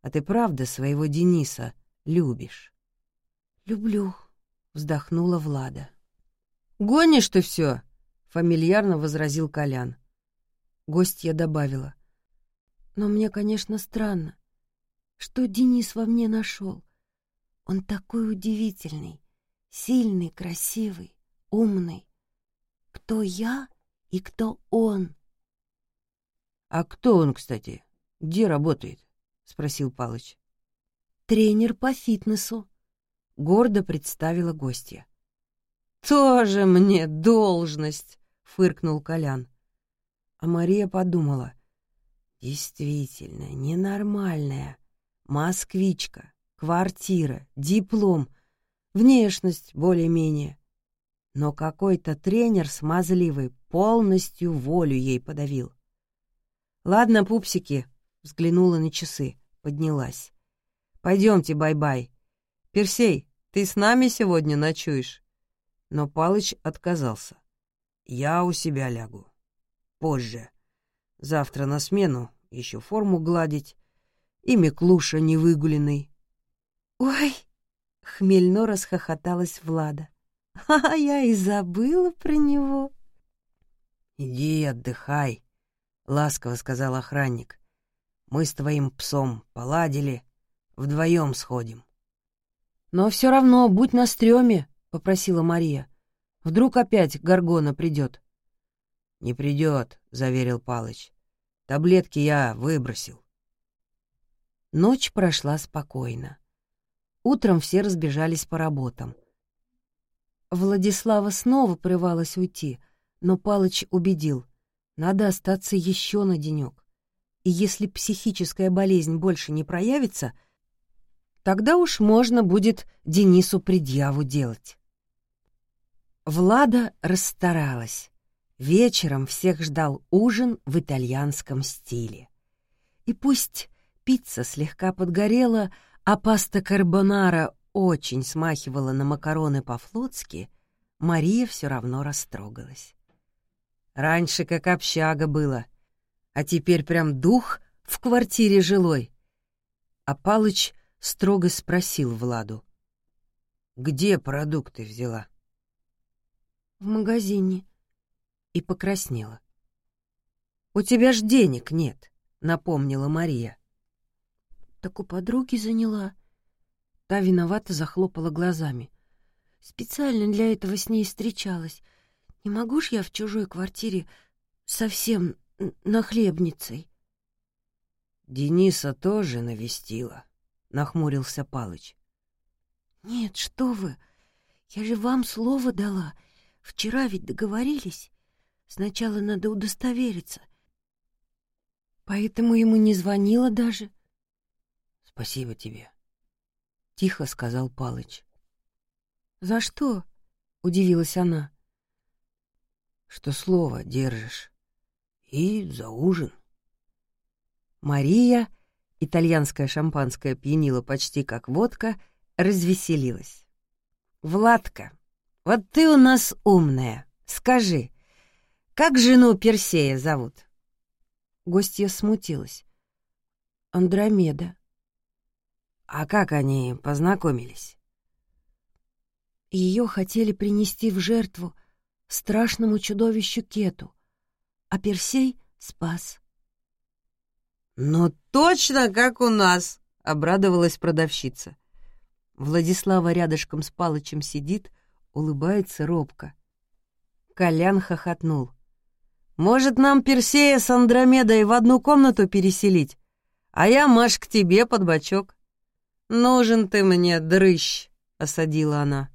«А ты правда своего Дениса любишь?» «Люблю», — вздохнула Влада. «Гонишь ты все!» — фамильярно возразил Колян. Гостья добавила. «Но мне, конечно, странно. Что Денис во мне нашел? Он такой удивительный, сильный, красивый, умный. Кто я и кто он? А кто он, кстати? Где работает? спросил Палыч. Тренер по фитнесу, гордо представила гостья. Тоже мне должность, фыркнул Колян. А Мария подумала: действительно, ненормальная москвичка, квартира, диплом, внешность более-менее. Но какой-то тренер смазливый полностью волю ей подавил. «Ладно, пупсики», — взглянула на часы, поднялась. «Пойдемте, бай-бай. Персей, ты с нами сегодня ночуешь?» Но Палыч отказался. «Я у себя лягу. Позже. Завтра на смену еще форму гладить и Миклуша невыгуленный. «Ой!» — хмельно расхохоталась Влада. «А я и забыла про него». «Иди отдыхай», — ласково сказал охранник. «Мы с твоим псом поладили, вдвоем сходим». «Но все равно будь на стреме», — попросила Мария. «Вдруг опять Гаргона придет». «Не придет», — заверил Палыч. «Таблетки я выбросил». Ночь прошла спокойно. Утром все разбежались по работам. Владислава снова порывалась уйти, но Палыч убедил, надо остаться еще на денек. И если психическая болезнь больше не проявится, тогда уж можно будет Денису предъяву делать. Влада расстаралась. Вечером всех ждал ужин в итальянском стиле. И пусть пицца слегка подгорела, а паста карбонара очень смахивала на макароны по-флотски, Мария все равно растрогалась. Раньше как общага было, а теперь прям дух в квартире жилой. А Палыч строго спросил Владу. «Где продукты взяла?» «В магазине». И покраснела. «У тебя ж денег нет», — напомнила Мария. Так у подруги заняла. Та виновато захлопала глазами. Специально для этого с ней встречалась. Не могу ж я в чужой квартире совсем нахлебницей. Дениса тоже навестила, нахмурился Палыч. Нет, что вы? Я же вам слово дала. Вчера ведь договорились. Сначала надо удостовериться. Поэтому ему не звонила даже. — Спасибо тебе, — тихо сказал Палыч. За что? — удивилась она. Что слово держишь. И за ужин. Мария, итальянское шампанское пьянила почти как водка, развеселилась. «Владка, вот ты у нас умная. Скажи, как жену Персея зовут?» Гостья смутилась. «Андромеда». А как они познакомились? Ее хотели принести в жертву страшному чудовищу Кету, а Персей спас. «Ну точно, как у нас!» — обрадовалась продавщица. Владислава рядышком с Палычем сидит, улыбается робко. Колян хохотнул. «Может, нам Персея с Андромедой в одну комнату переселить? А я, Маш, к тебе под бочок». «Нужен ты мне, дрыщ!» — осадила она.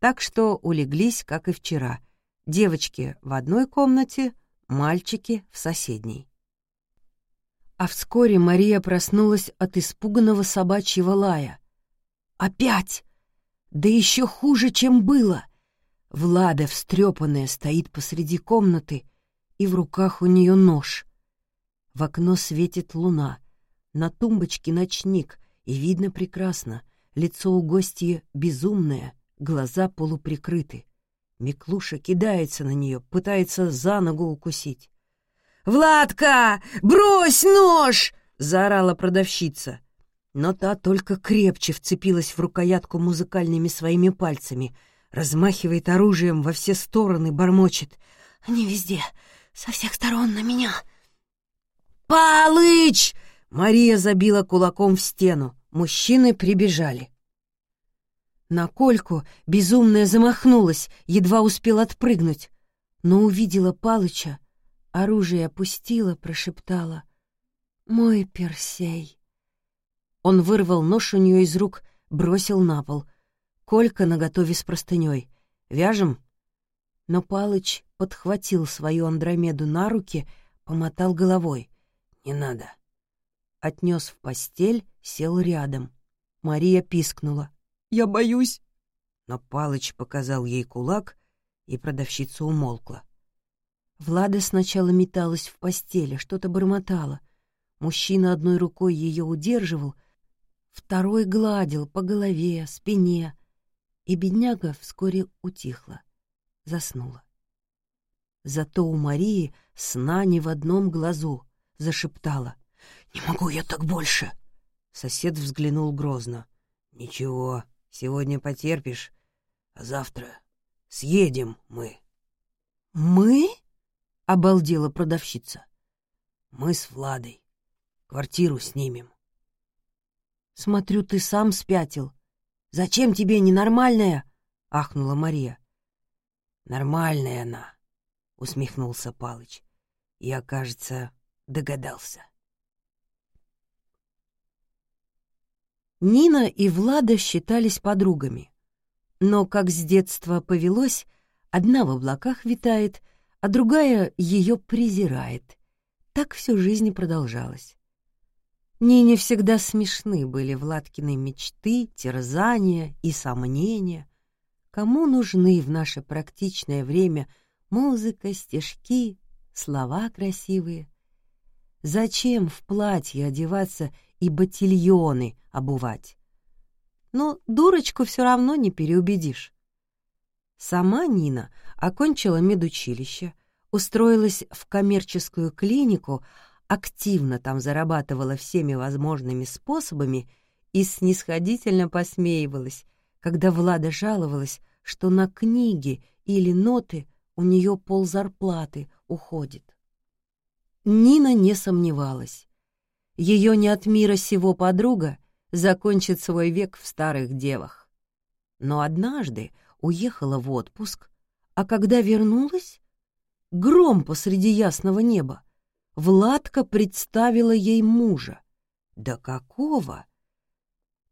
Так что улеглись, как и вчера. Девочки в одной комнате, мальчики в соседней. А вскоре Мария проснулась от испуганного собачьего лая. «Опять! Да еще хуже, чем было!» Влада, встрепанная, стоит посреди комнаты, и в руках у нее нож. В окно светит луна, на тумбочке ночник, и видно прекрасно, лицо у гостья безумное, глаза полуприкрыты. Миклуша кидается на нее, пытается за ногу укусить. «Владка, брось нож!» — заорала продавщица. Но та только крепче вцепилась в рукоятку музыкальными своими пальцами, размахивает оружием во все стороны, бормочет. «Они везде, со всех сторон на меня!» «Палыч!» — Мария забила кулаком в стену. Мужчины прибежали. На Кольку безумная замахнулась, едва успел отпрыгнуть, но увидела Палыча, оружие опустила, прошептала. «Мой Персей!» Он вырвал нож у нее из рук, бросил на пол. Колька наготове с простыней. «Вяжем?» Но Палыч подхватил свою Андромеду на руки, помотал головой. «Не надо». Отнес в постель, сел рядом. Мария пискнула. «Я боюсь». Но Палыч показал ей кулак, и продавщица умолкла. Влада сначала металась в постели, что-то бормотала. Мужчина одной рукой ее удерживал, второй гладил по голове, спине, и бедняга вскоре утихла, заснула. Зато у Марии сна не в одном глазу, зашептала. «Не могу я так больше!» Сосед взглянул грозно. «Ничего, сегодня потерпишь, а завтра съедем мы». «Мы?» — обалдела продавщица. «Мы с Владой. Квартиру снимем». «Смотрю, ты сам спятил. Зачем тебе ненормальная?» — ахнула Мария. «Нормальная она», — усмехнулся Палыч. «Я, кажется, догадался». Нина и Влада считались подругами. Но, как с детства повелось, одна в облаках витает, а другая ее презирает. Так всю жизнь продолжалось. Нине всегда смешны были Владкины мечты, терзания и сомнения. Кому нужны в наше практичное время музыка, стишки, слова красивые? Зачем в платье одеваться и ботильоны обувать. Но дурочку все равно не переубедишь. Сама Нина окончила медучилище, устроилась в коммерческую клинику, активно там зарабатывала всеми возможными способами и снисходительно посмеивалась, когда Влада жаловалась, что на книги или ноты у нее ползарплаты уходит. Нина не сомневалась. Ее не от мира сего подруга закончит свой век в старых девах. Но однажды уехала в отпуск, а когда вернулась, гром посреди ясного неба, Владка представила ей мужа. Да какого?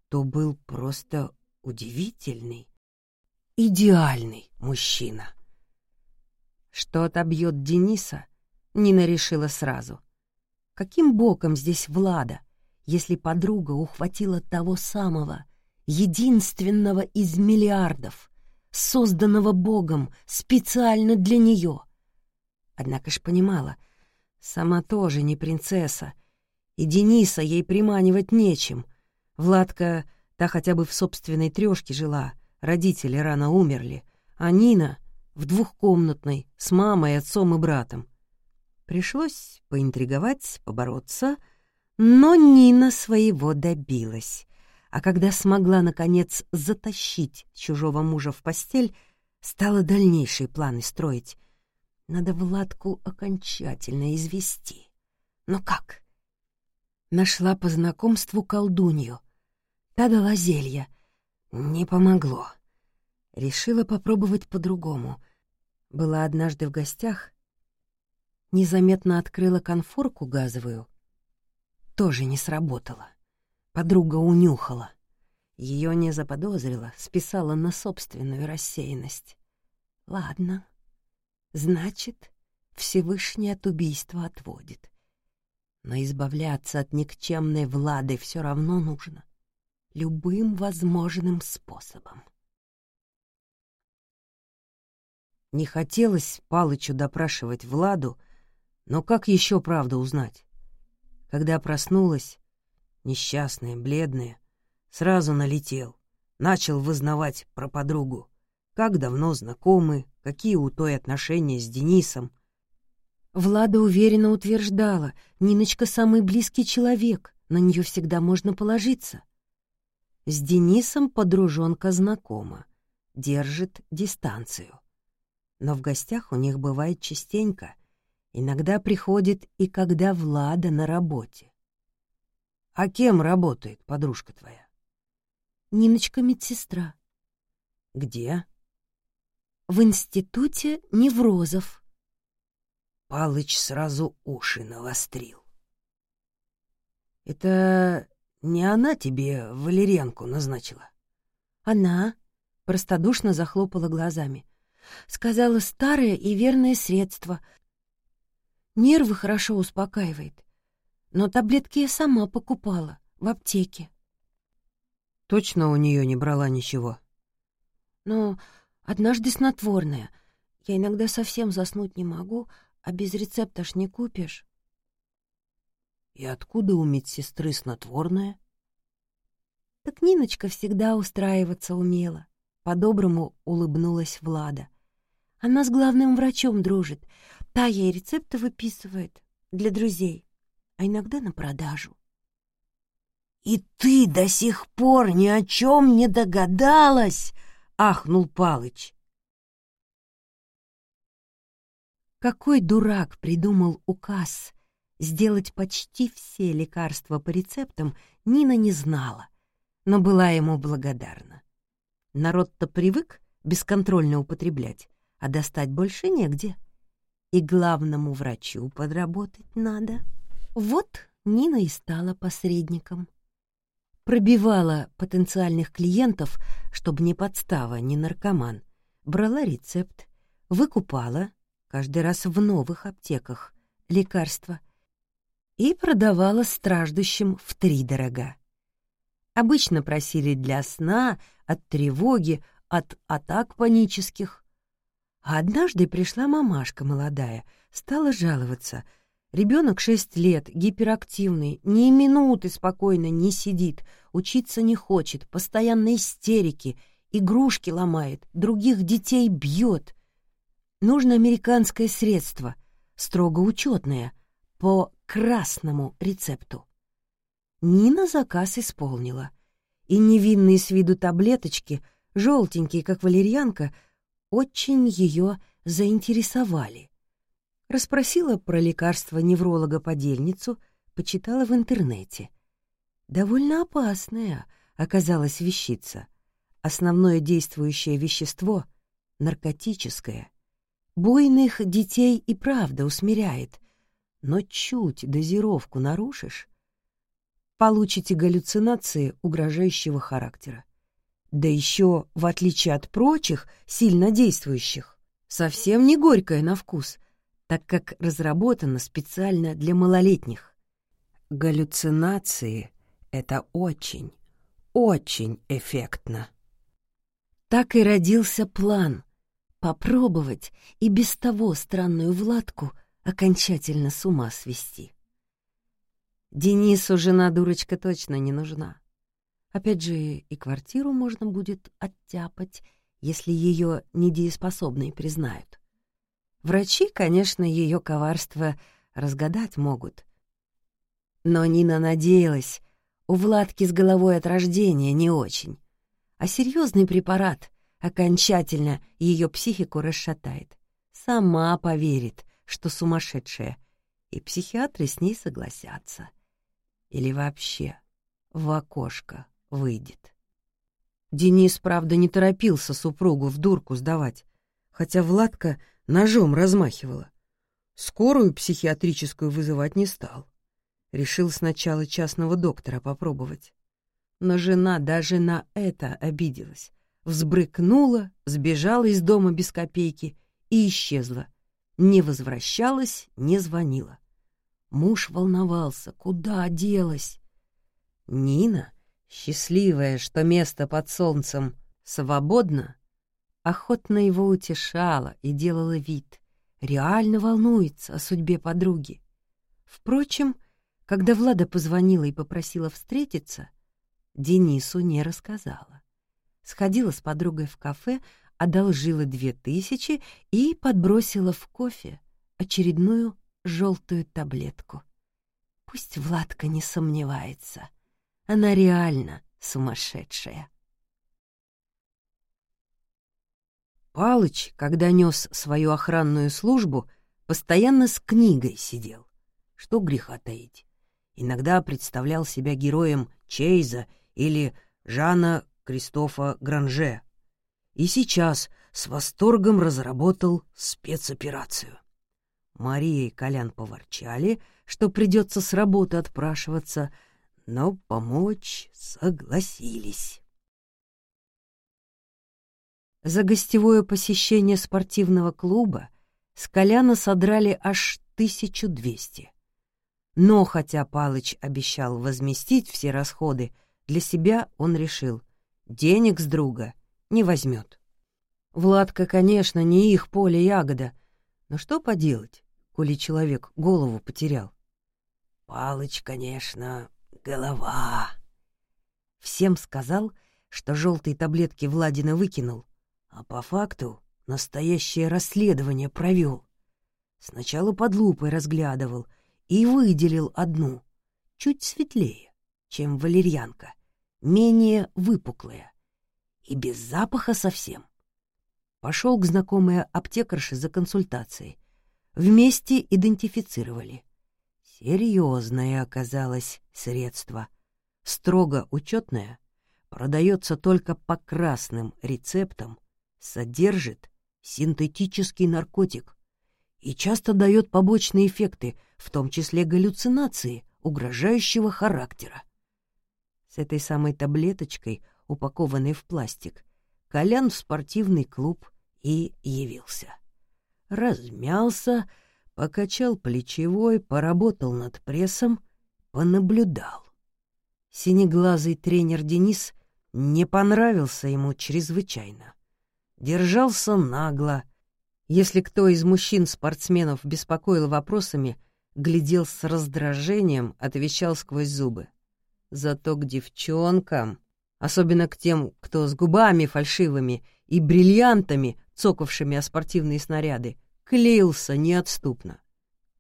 То был просто удивительный, идеальный мужчина. Что отобьет Дениса, Нина решила сразу — Каким боком здесь Влада, если подруга ухватила того самого, единственного из миллиардов, созданного Богом специально для нее? Однако ж понимала, сама тоже не принцесса, и Дениса ей приманивать нечем. Владка, та хотя бы в собственной трёшке жила, родители рано умерли, а Нина — в двухкомнатной, с мамой, отцом и братом. Пришлось поинтриговать, побороться, но Нина своего добилась. А когда смогла, наконец, затащить чужого мужа в постель, Стала дальнейшие планы строить. Надо Владку окончательно извести. Но как? Нашла по знакомству колдунью. Та дала зелье. Не помогло. Решила попробовать по-другому. Была однажды в гостях, незаметно открыла конфорку газовую. Тоже не сработало. Подруга унюхала. Ее не заподозрила, списала на собственную рассеянность. Ладно, значит, Всевышний от убийства отводит. Но избавляться от никчемной Влады все равно нужно. Любым возможным способом. Не хотелось Палычу допрашивать Владу, но как еще правду узнать? Когда проснулась, несчастная, бледная, Сразу налетел. Начал вызнавать про подругу. Как давно знакомы, какие у той отношения с Денисом. Влада уверенно утверждала, Ниночка самый близкий человек, на нее всегда можно положиться. С Денисом подружонка знакома, держит дистанцию. Но в гостях у них бывает частенько, иногда приходит и когда Влада на работе. «А кем работает подружка твоя?» Ниночка медсестра. Где? В институте неврозов. Палыч сразу уши навострил. Это не она тебе валерьянку назначила? Она простодушно захлопала глазами. Сказала старое и верное средство. Нервы хорошо успокаивает. Но таблетки я сама покупала в аптеке. Точно у нее не брала ничего? Но однажды снотворное. Я иногда совсем заснуть не могу, а без рецепта ж не купишь. И откуда у медсестры снотворное? Так Ниночка всегда устраиваться умела. По-доброму улыбнулась Влада. Она с главным врачом дружит. Та ей рецепты выписывает для друзей, а иногда на продажу. «И ты до сих пор ни о чем не догадалась!» — ахнул Палыч. Какой дурак придумал указ сделать почти все лекарства по рецептам, Нина не знала, но была ему благодарна. Народ-то привык бесконтрольно употреблять, а достать больше негде. И главному врачу подработать надо. Вот Нина и стала посредником пробивала потенциальных клиентов, чтобы не подстава, не наркоман, брала рецепт, выкупала, каждый раз в новых аптеках, лекарства и продавала страждущим втридорога. Обычно просили для сна, от тревоги, от атак панических. А однажды пришла мамашка молодая, стала жаловаться — Ребенок шесть лет, гиперактивный, ни минуты спокойно не сидит, учиться не хочет, постоянно истерики, игрушки ломает, других детей бьет. Нужно американское средство, строго учетное, по красному рецепту. Нина заказ исполнила, и невинные с виду таблеточки, желтенькие, как валерьянка, очень ее заинтересовали. Расспросила про лекарство невролога-подельницу, почитала в интернете. Довольно опасная оказалась вещица. Основное действующее вещество — наркотическое. Буйных детей и правда усмиряет, но чуть дозировку нарушишь — получите галлюцинации угрожающего характера. Да еще, в отличие от прочих, сильно действующих, совсем не горькое на вкус — так как разработано специально для малолетних. Галлюцинации — это очень, очень эффектно. Так и родился план — попробовать и без того странную Владку окончательно с ума свести. Денису жена-дурочка точно не нужна. Опять же, и квартиру можно будет оттяпать, если ее недееспособной признают. Врачи, конечно, ее коварство разгадать могут. Но Нина надеялась, у Владки с головой от рождения не очень. А серьезный препарат окончательно ее психику расшатает. Сама поверит, что сумасшедшая, и психиатры с ней согласятся. Или вообще в окошко выйдет. Денис, правда, не торопился супругу в дурку сдавать, хотя Владка ножом размахивала. Скорую психиатрическую вызывать не стал. Решил сначала частного доктора попробовать. Но жена даже на это обиделась. Взбрыкнула, сбежала из дома без копейки и исчезла. Не возвращалась, не звонила. Муж волновался, куда делась. Нина, счастливая, что место под солнцем свободно, охотно его утешала и делала вид, реально волнуется о судьбе подруги. Впрочем, когда Влада позвонила и попросила встретиться, Денису не рассказала. Сходила с подругой в кафе, одолжила две тысячи и подбросила в кофе очередную желтую таблетку. Пусть Владка не сомневается, она реально сумасшедшая. Палыч, когда нес свою охранную службу, постоянно с книгой сидел. Что греха таить. Иногда представлял себя героем Чейза или Жана Кристофа Гранже. И сейчас с восторгом разработал спецоперацию. Мария и Колян поворчали, что придется с работы отпрашиваться, но помочь согласились. За гостевое посещение спортивного клуба с Коляна содрали аж 1200. Но хотя Палыч обещал возместить все расходы, для себя он решил, денег с друга не возьмет. Владка, конечно, не их поле ягода, но что поделать, коли человек голову потерял? Палыч, конечно, голова. Всем сказал, что желтые таблетки Владина выкинул, а по факту настоящее расследование провел. Сначала под лупой разглядывал и выделил одну, чуть светлее, чем валерьянка, менее выпуклая и без запаха совсем. Пошел к знакомой аптекарше за консультацией. Вместе идентифицировали. Серьезное оказалось средство. Строго учетное, продается только по красным рецептам содержит синтетический наркотик и часто дает побочные эффекты, в том числе галлюцинации, угрожающего характера. С этой самой таблеточкой, упакованной в пластик, Колян в спортивный клуб и явился. Размялся, покачал плечевой, поработал над прессом, понаблюдал. Синеглазый тренер Денис не понравился ему чрезвычайно держался нагло. Если кто из мужчин-спортсменов беспокоил вопросами, глядел с раздражением, отвечал сквозь зубы. Зато к девчонкам, особенно к тем, кто с губами фальшивыми и бриллиантами, цокавшими о спортивные снаряды, клеился неотступно.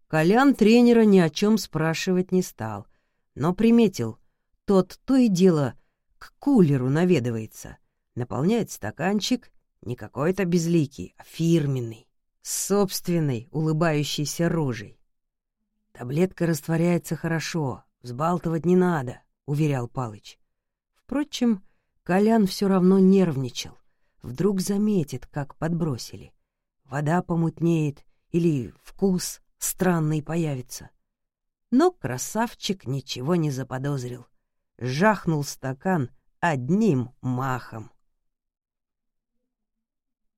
Колян тренера ни о чем спрашивать не стал, но приметил, тот то и дело к кулеру наведывается, наполняет стаканчик не какой-то безликий, а фирменный, с собственной улыбающейся рожей. «Таблетка растворяется хорошо, взбалтывать не надо», — уверял Палыч. Впрочем, Колян все равно нервничал. Вдруг заметит, как подбросили. Вода помутнеет или вкус странный появится. Но красавчик ничего не заподозрил. Жахнул стакан одним махом.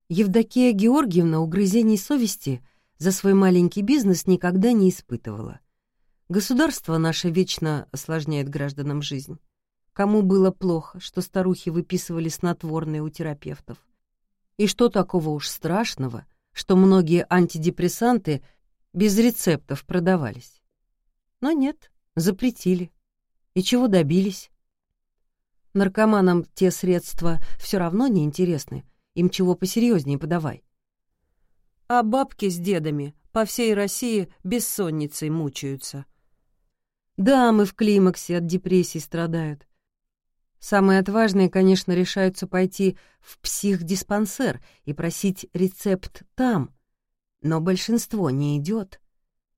Евдокия Георгиевна угрызений совести за свой маленький бизнес никогда не испытывала. Государство наше вечно осложняет гражданам жизнь. Кому было плохо, что старухи выписывали снотворные у терапевтов? И что такого уж страшного, что многие антидепрессанты без рецептов продавались? Но нет, запретили. И чего добились? Наркоманам те средства все равно не интересны, им чего посерьезнее подавай. А бабки с дедами по всей России бессонницей мучаются. Дамы в климаксе от депрессий страдают. Самые отважные, конечно, решаются пойти в психдиспансер и просить рецепт там, но большинство не идет.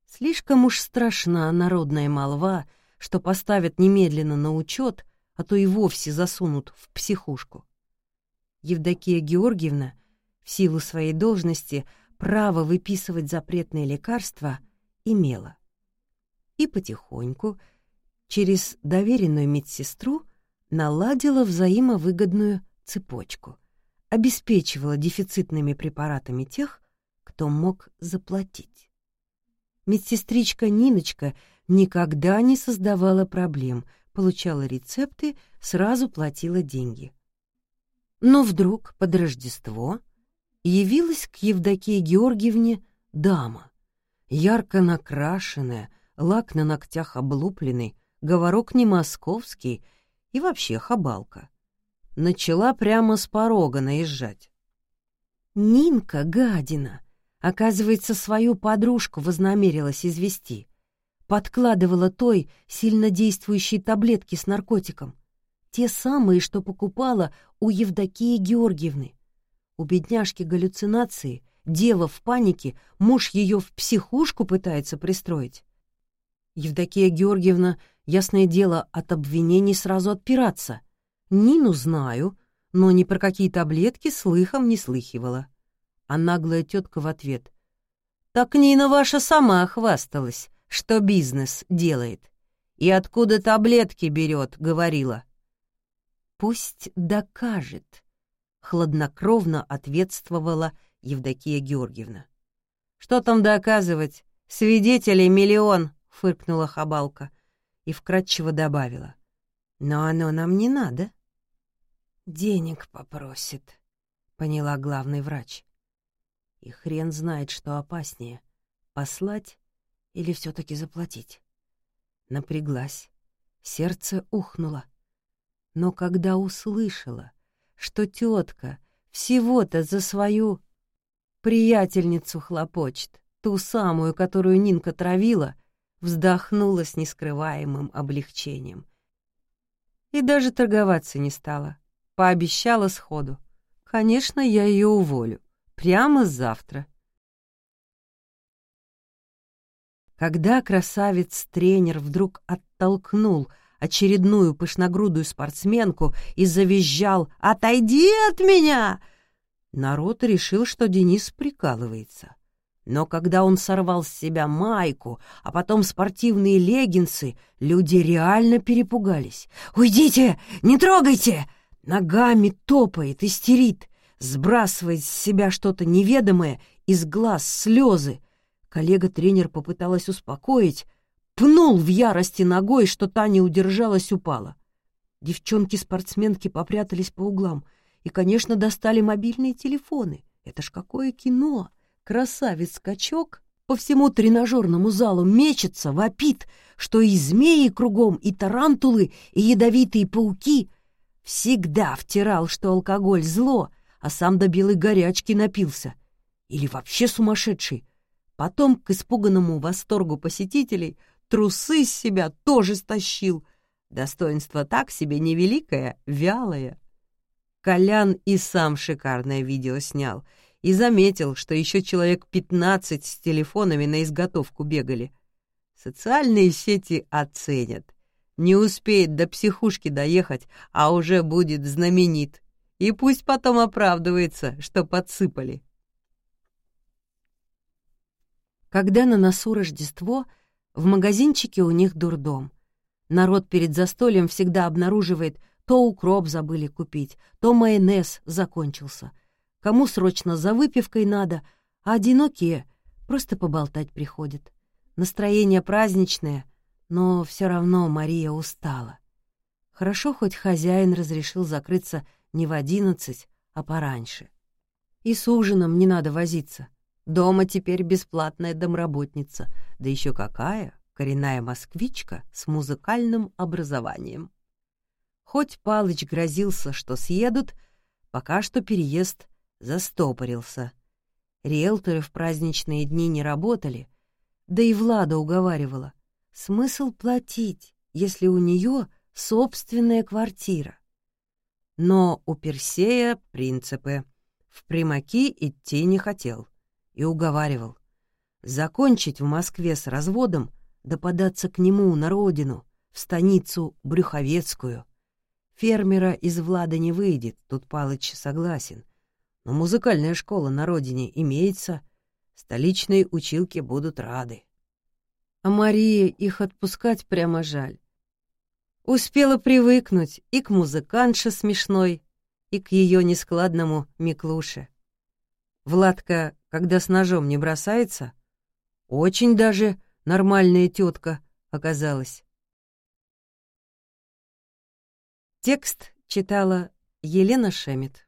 Слишком уж страшна народная молва, что поставят немедленно на учет, а то и вовсе засунут в психушку. Евдокия Георгиевна, в силу своей должности, право выписывать запретные лекарства имела. И потихоньку, через доверенную медсестру, наладила взаимовыгодную цепочку, обеспечивала дефицитными препаратами тех, кто мог заплатить. Медсестричка Ниночка никогда не создавала проблем, получала рецепты, сразу платила деньги. Но вдруг под Рождество явилась к Евдокии Георгиевне дама, ярко накрашенная, лак на ногтях облупленный, говорок не московский — и вообще хабалка. Начала прямо с порога наезжать. Нинка, гадина, оказывается, свою подружку вознамерилась извести. Подкладывала той сильнодействующие таблетки с наркотиком. Те самые, что покупала у Евдокии Георгиевны. У бедняжки галлюцинации, дева в панике, муж ее в психушку пытается пристроить. Евдокия Георгиевна Ясное дело, от обвинений сразу отпираться. Нину знаю, но ни про какие таблетки слыхом не слыхивала. А наглая тетка в ответ. «Так Нина ваша сама хвасталась, что бизнес делает. И откуда таблетки берет, — говорила». «Пусть докажет», — хладнокровно ответствовала Евдокия Георгиевна. «Что там доказывать? Свидетелей миллион», — фыркнула Хабалка и вкратчиво добавила. «Но оно нам не надо». «Денег попросит», — поняла главный врач. И хрен знает, что опаснее — послать или все таки заплатить. Напряглась, сердце ухнуло. Но когда услышала, что тетка всего-то за свою приятельницу хлопочет, ту самую, которую Нинка травила, вздохнула с нескрываемым облегчением. И даже торговаться не стала. Пообещала сходу. Конечно, я ее уволю. Прямо завтра. Когда красавец-тренер вдруг оттолкнул очередную пышногрудую спортсменку и завизжал «Отойди от меня!», народ решил, что Денис прикалывается. Но когда он сорвал с себя майку, а потом спортивные леггинсы, люди реально перепугались. «Уйдите! Не трогайте!» Ногами топает, истерит, сбрасывает с себя что-то неведомое, из глаз слезы. Коллега-тренер попыталась успокоить, пнул в ярости ногой, что та не удержалась, упала. Девчонки-спортсменки попрятались по углам и, конечно, достали мобильные телефоны. Это ж какое кино! Красавец-качок по всему тренажерному залу мечется, вопит, что и змеи кругом, и тарантулы, и ядовитые пауки. Всегда втирал, что алкоголь — зло, а сам до белой горячки напился. Или вообще сумасшедший. Потом, к испуганному восторгу посетителей, трусы с себя тоже стащил. Достоинство так себе невеликое, вялое. Колян и сам шикарное видео снял — и заметил, что еще человек пятнадцать с телефонами на изготовку бегали. Социальные сети оценят. Не успеет до психушки доехать, а уже будет знаменит. И пусть потом оправдывается, что подсыпали. Когда на носу Рождество, в магазинчике у них дурдом. Народ перед застольем всегда обнаруживает, то укроп забыли купить, то майонез закончился — кому срочно за выпивкой надо, а одинокие просто поболтать приходят. Настроение праздничное, но все равно Мария устала. Хорошо, хоть хозяин разрешил закрыться не в одиннадцать, а пораньше. И с ужином не надо возиться. Дома теперь бесплатная домработница, да еще какая, коренная москвичка с музыкальным образованием. Хоть Палыч грозился, что съедут, пока что переезд застопорился. Риэлторы в праздничные дни не работали, да и Влада уговаривала. Смысл платить, если у нее собственная квартира? Но у Персея принципы. В примаки идти не хотел и уговаривал. Закончить в Москве с разводом, да податься к нему на родину, в станицу Брюховецкую. Фермера из Влада не выйдет, тут Палыч согласен. Но музыкальная школа на родине имеется, столичные училки будут рады. А Марии их отпускать прямо жаль. Успела привыкнуть и к музыкантше смешной, и к ее нескладному Миклуше. Владка, когда с ножом не бросается, очень даже нормальная тетка оказалась. Текст читала Елена Шемет.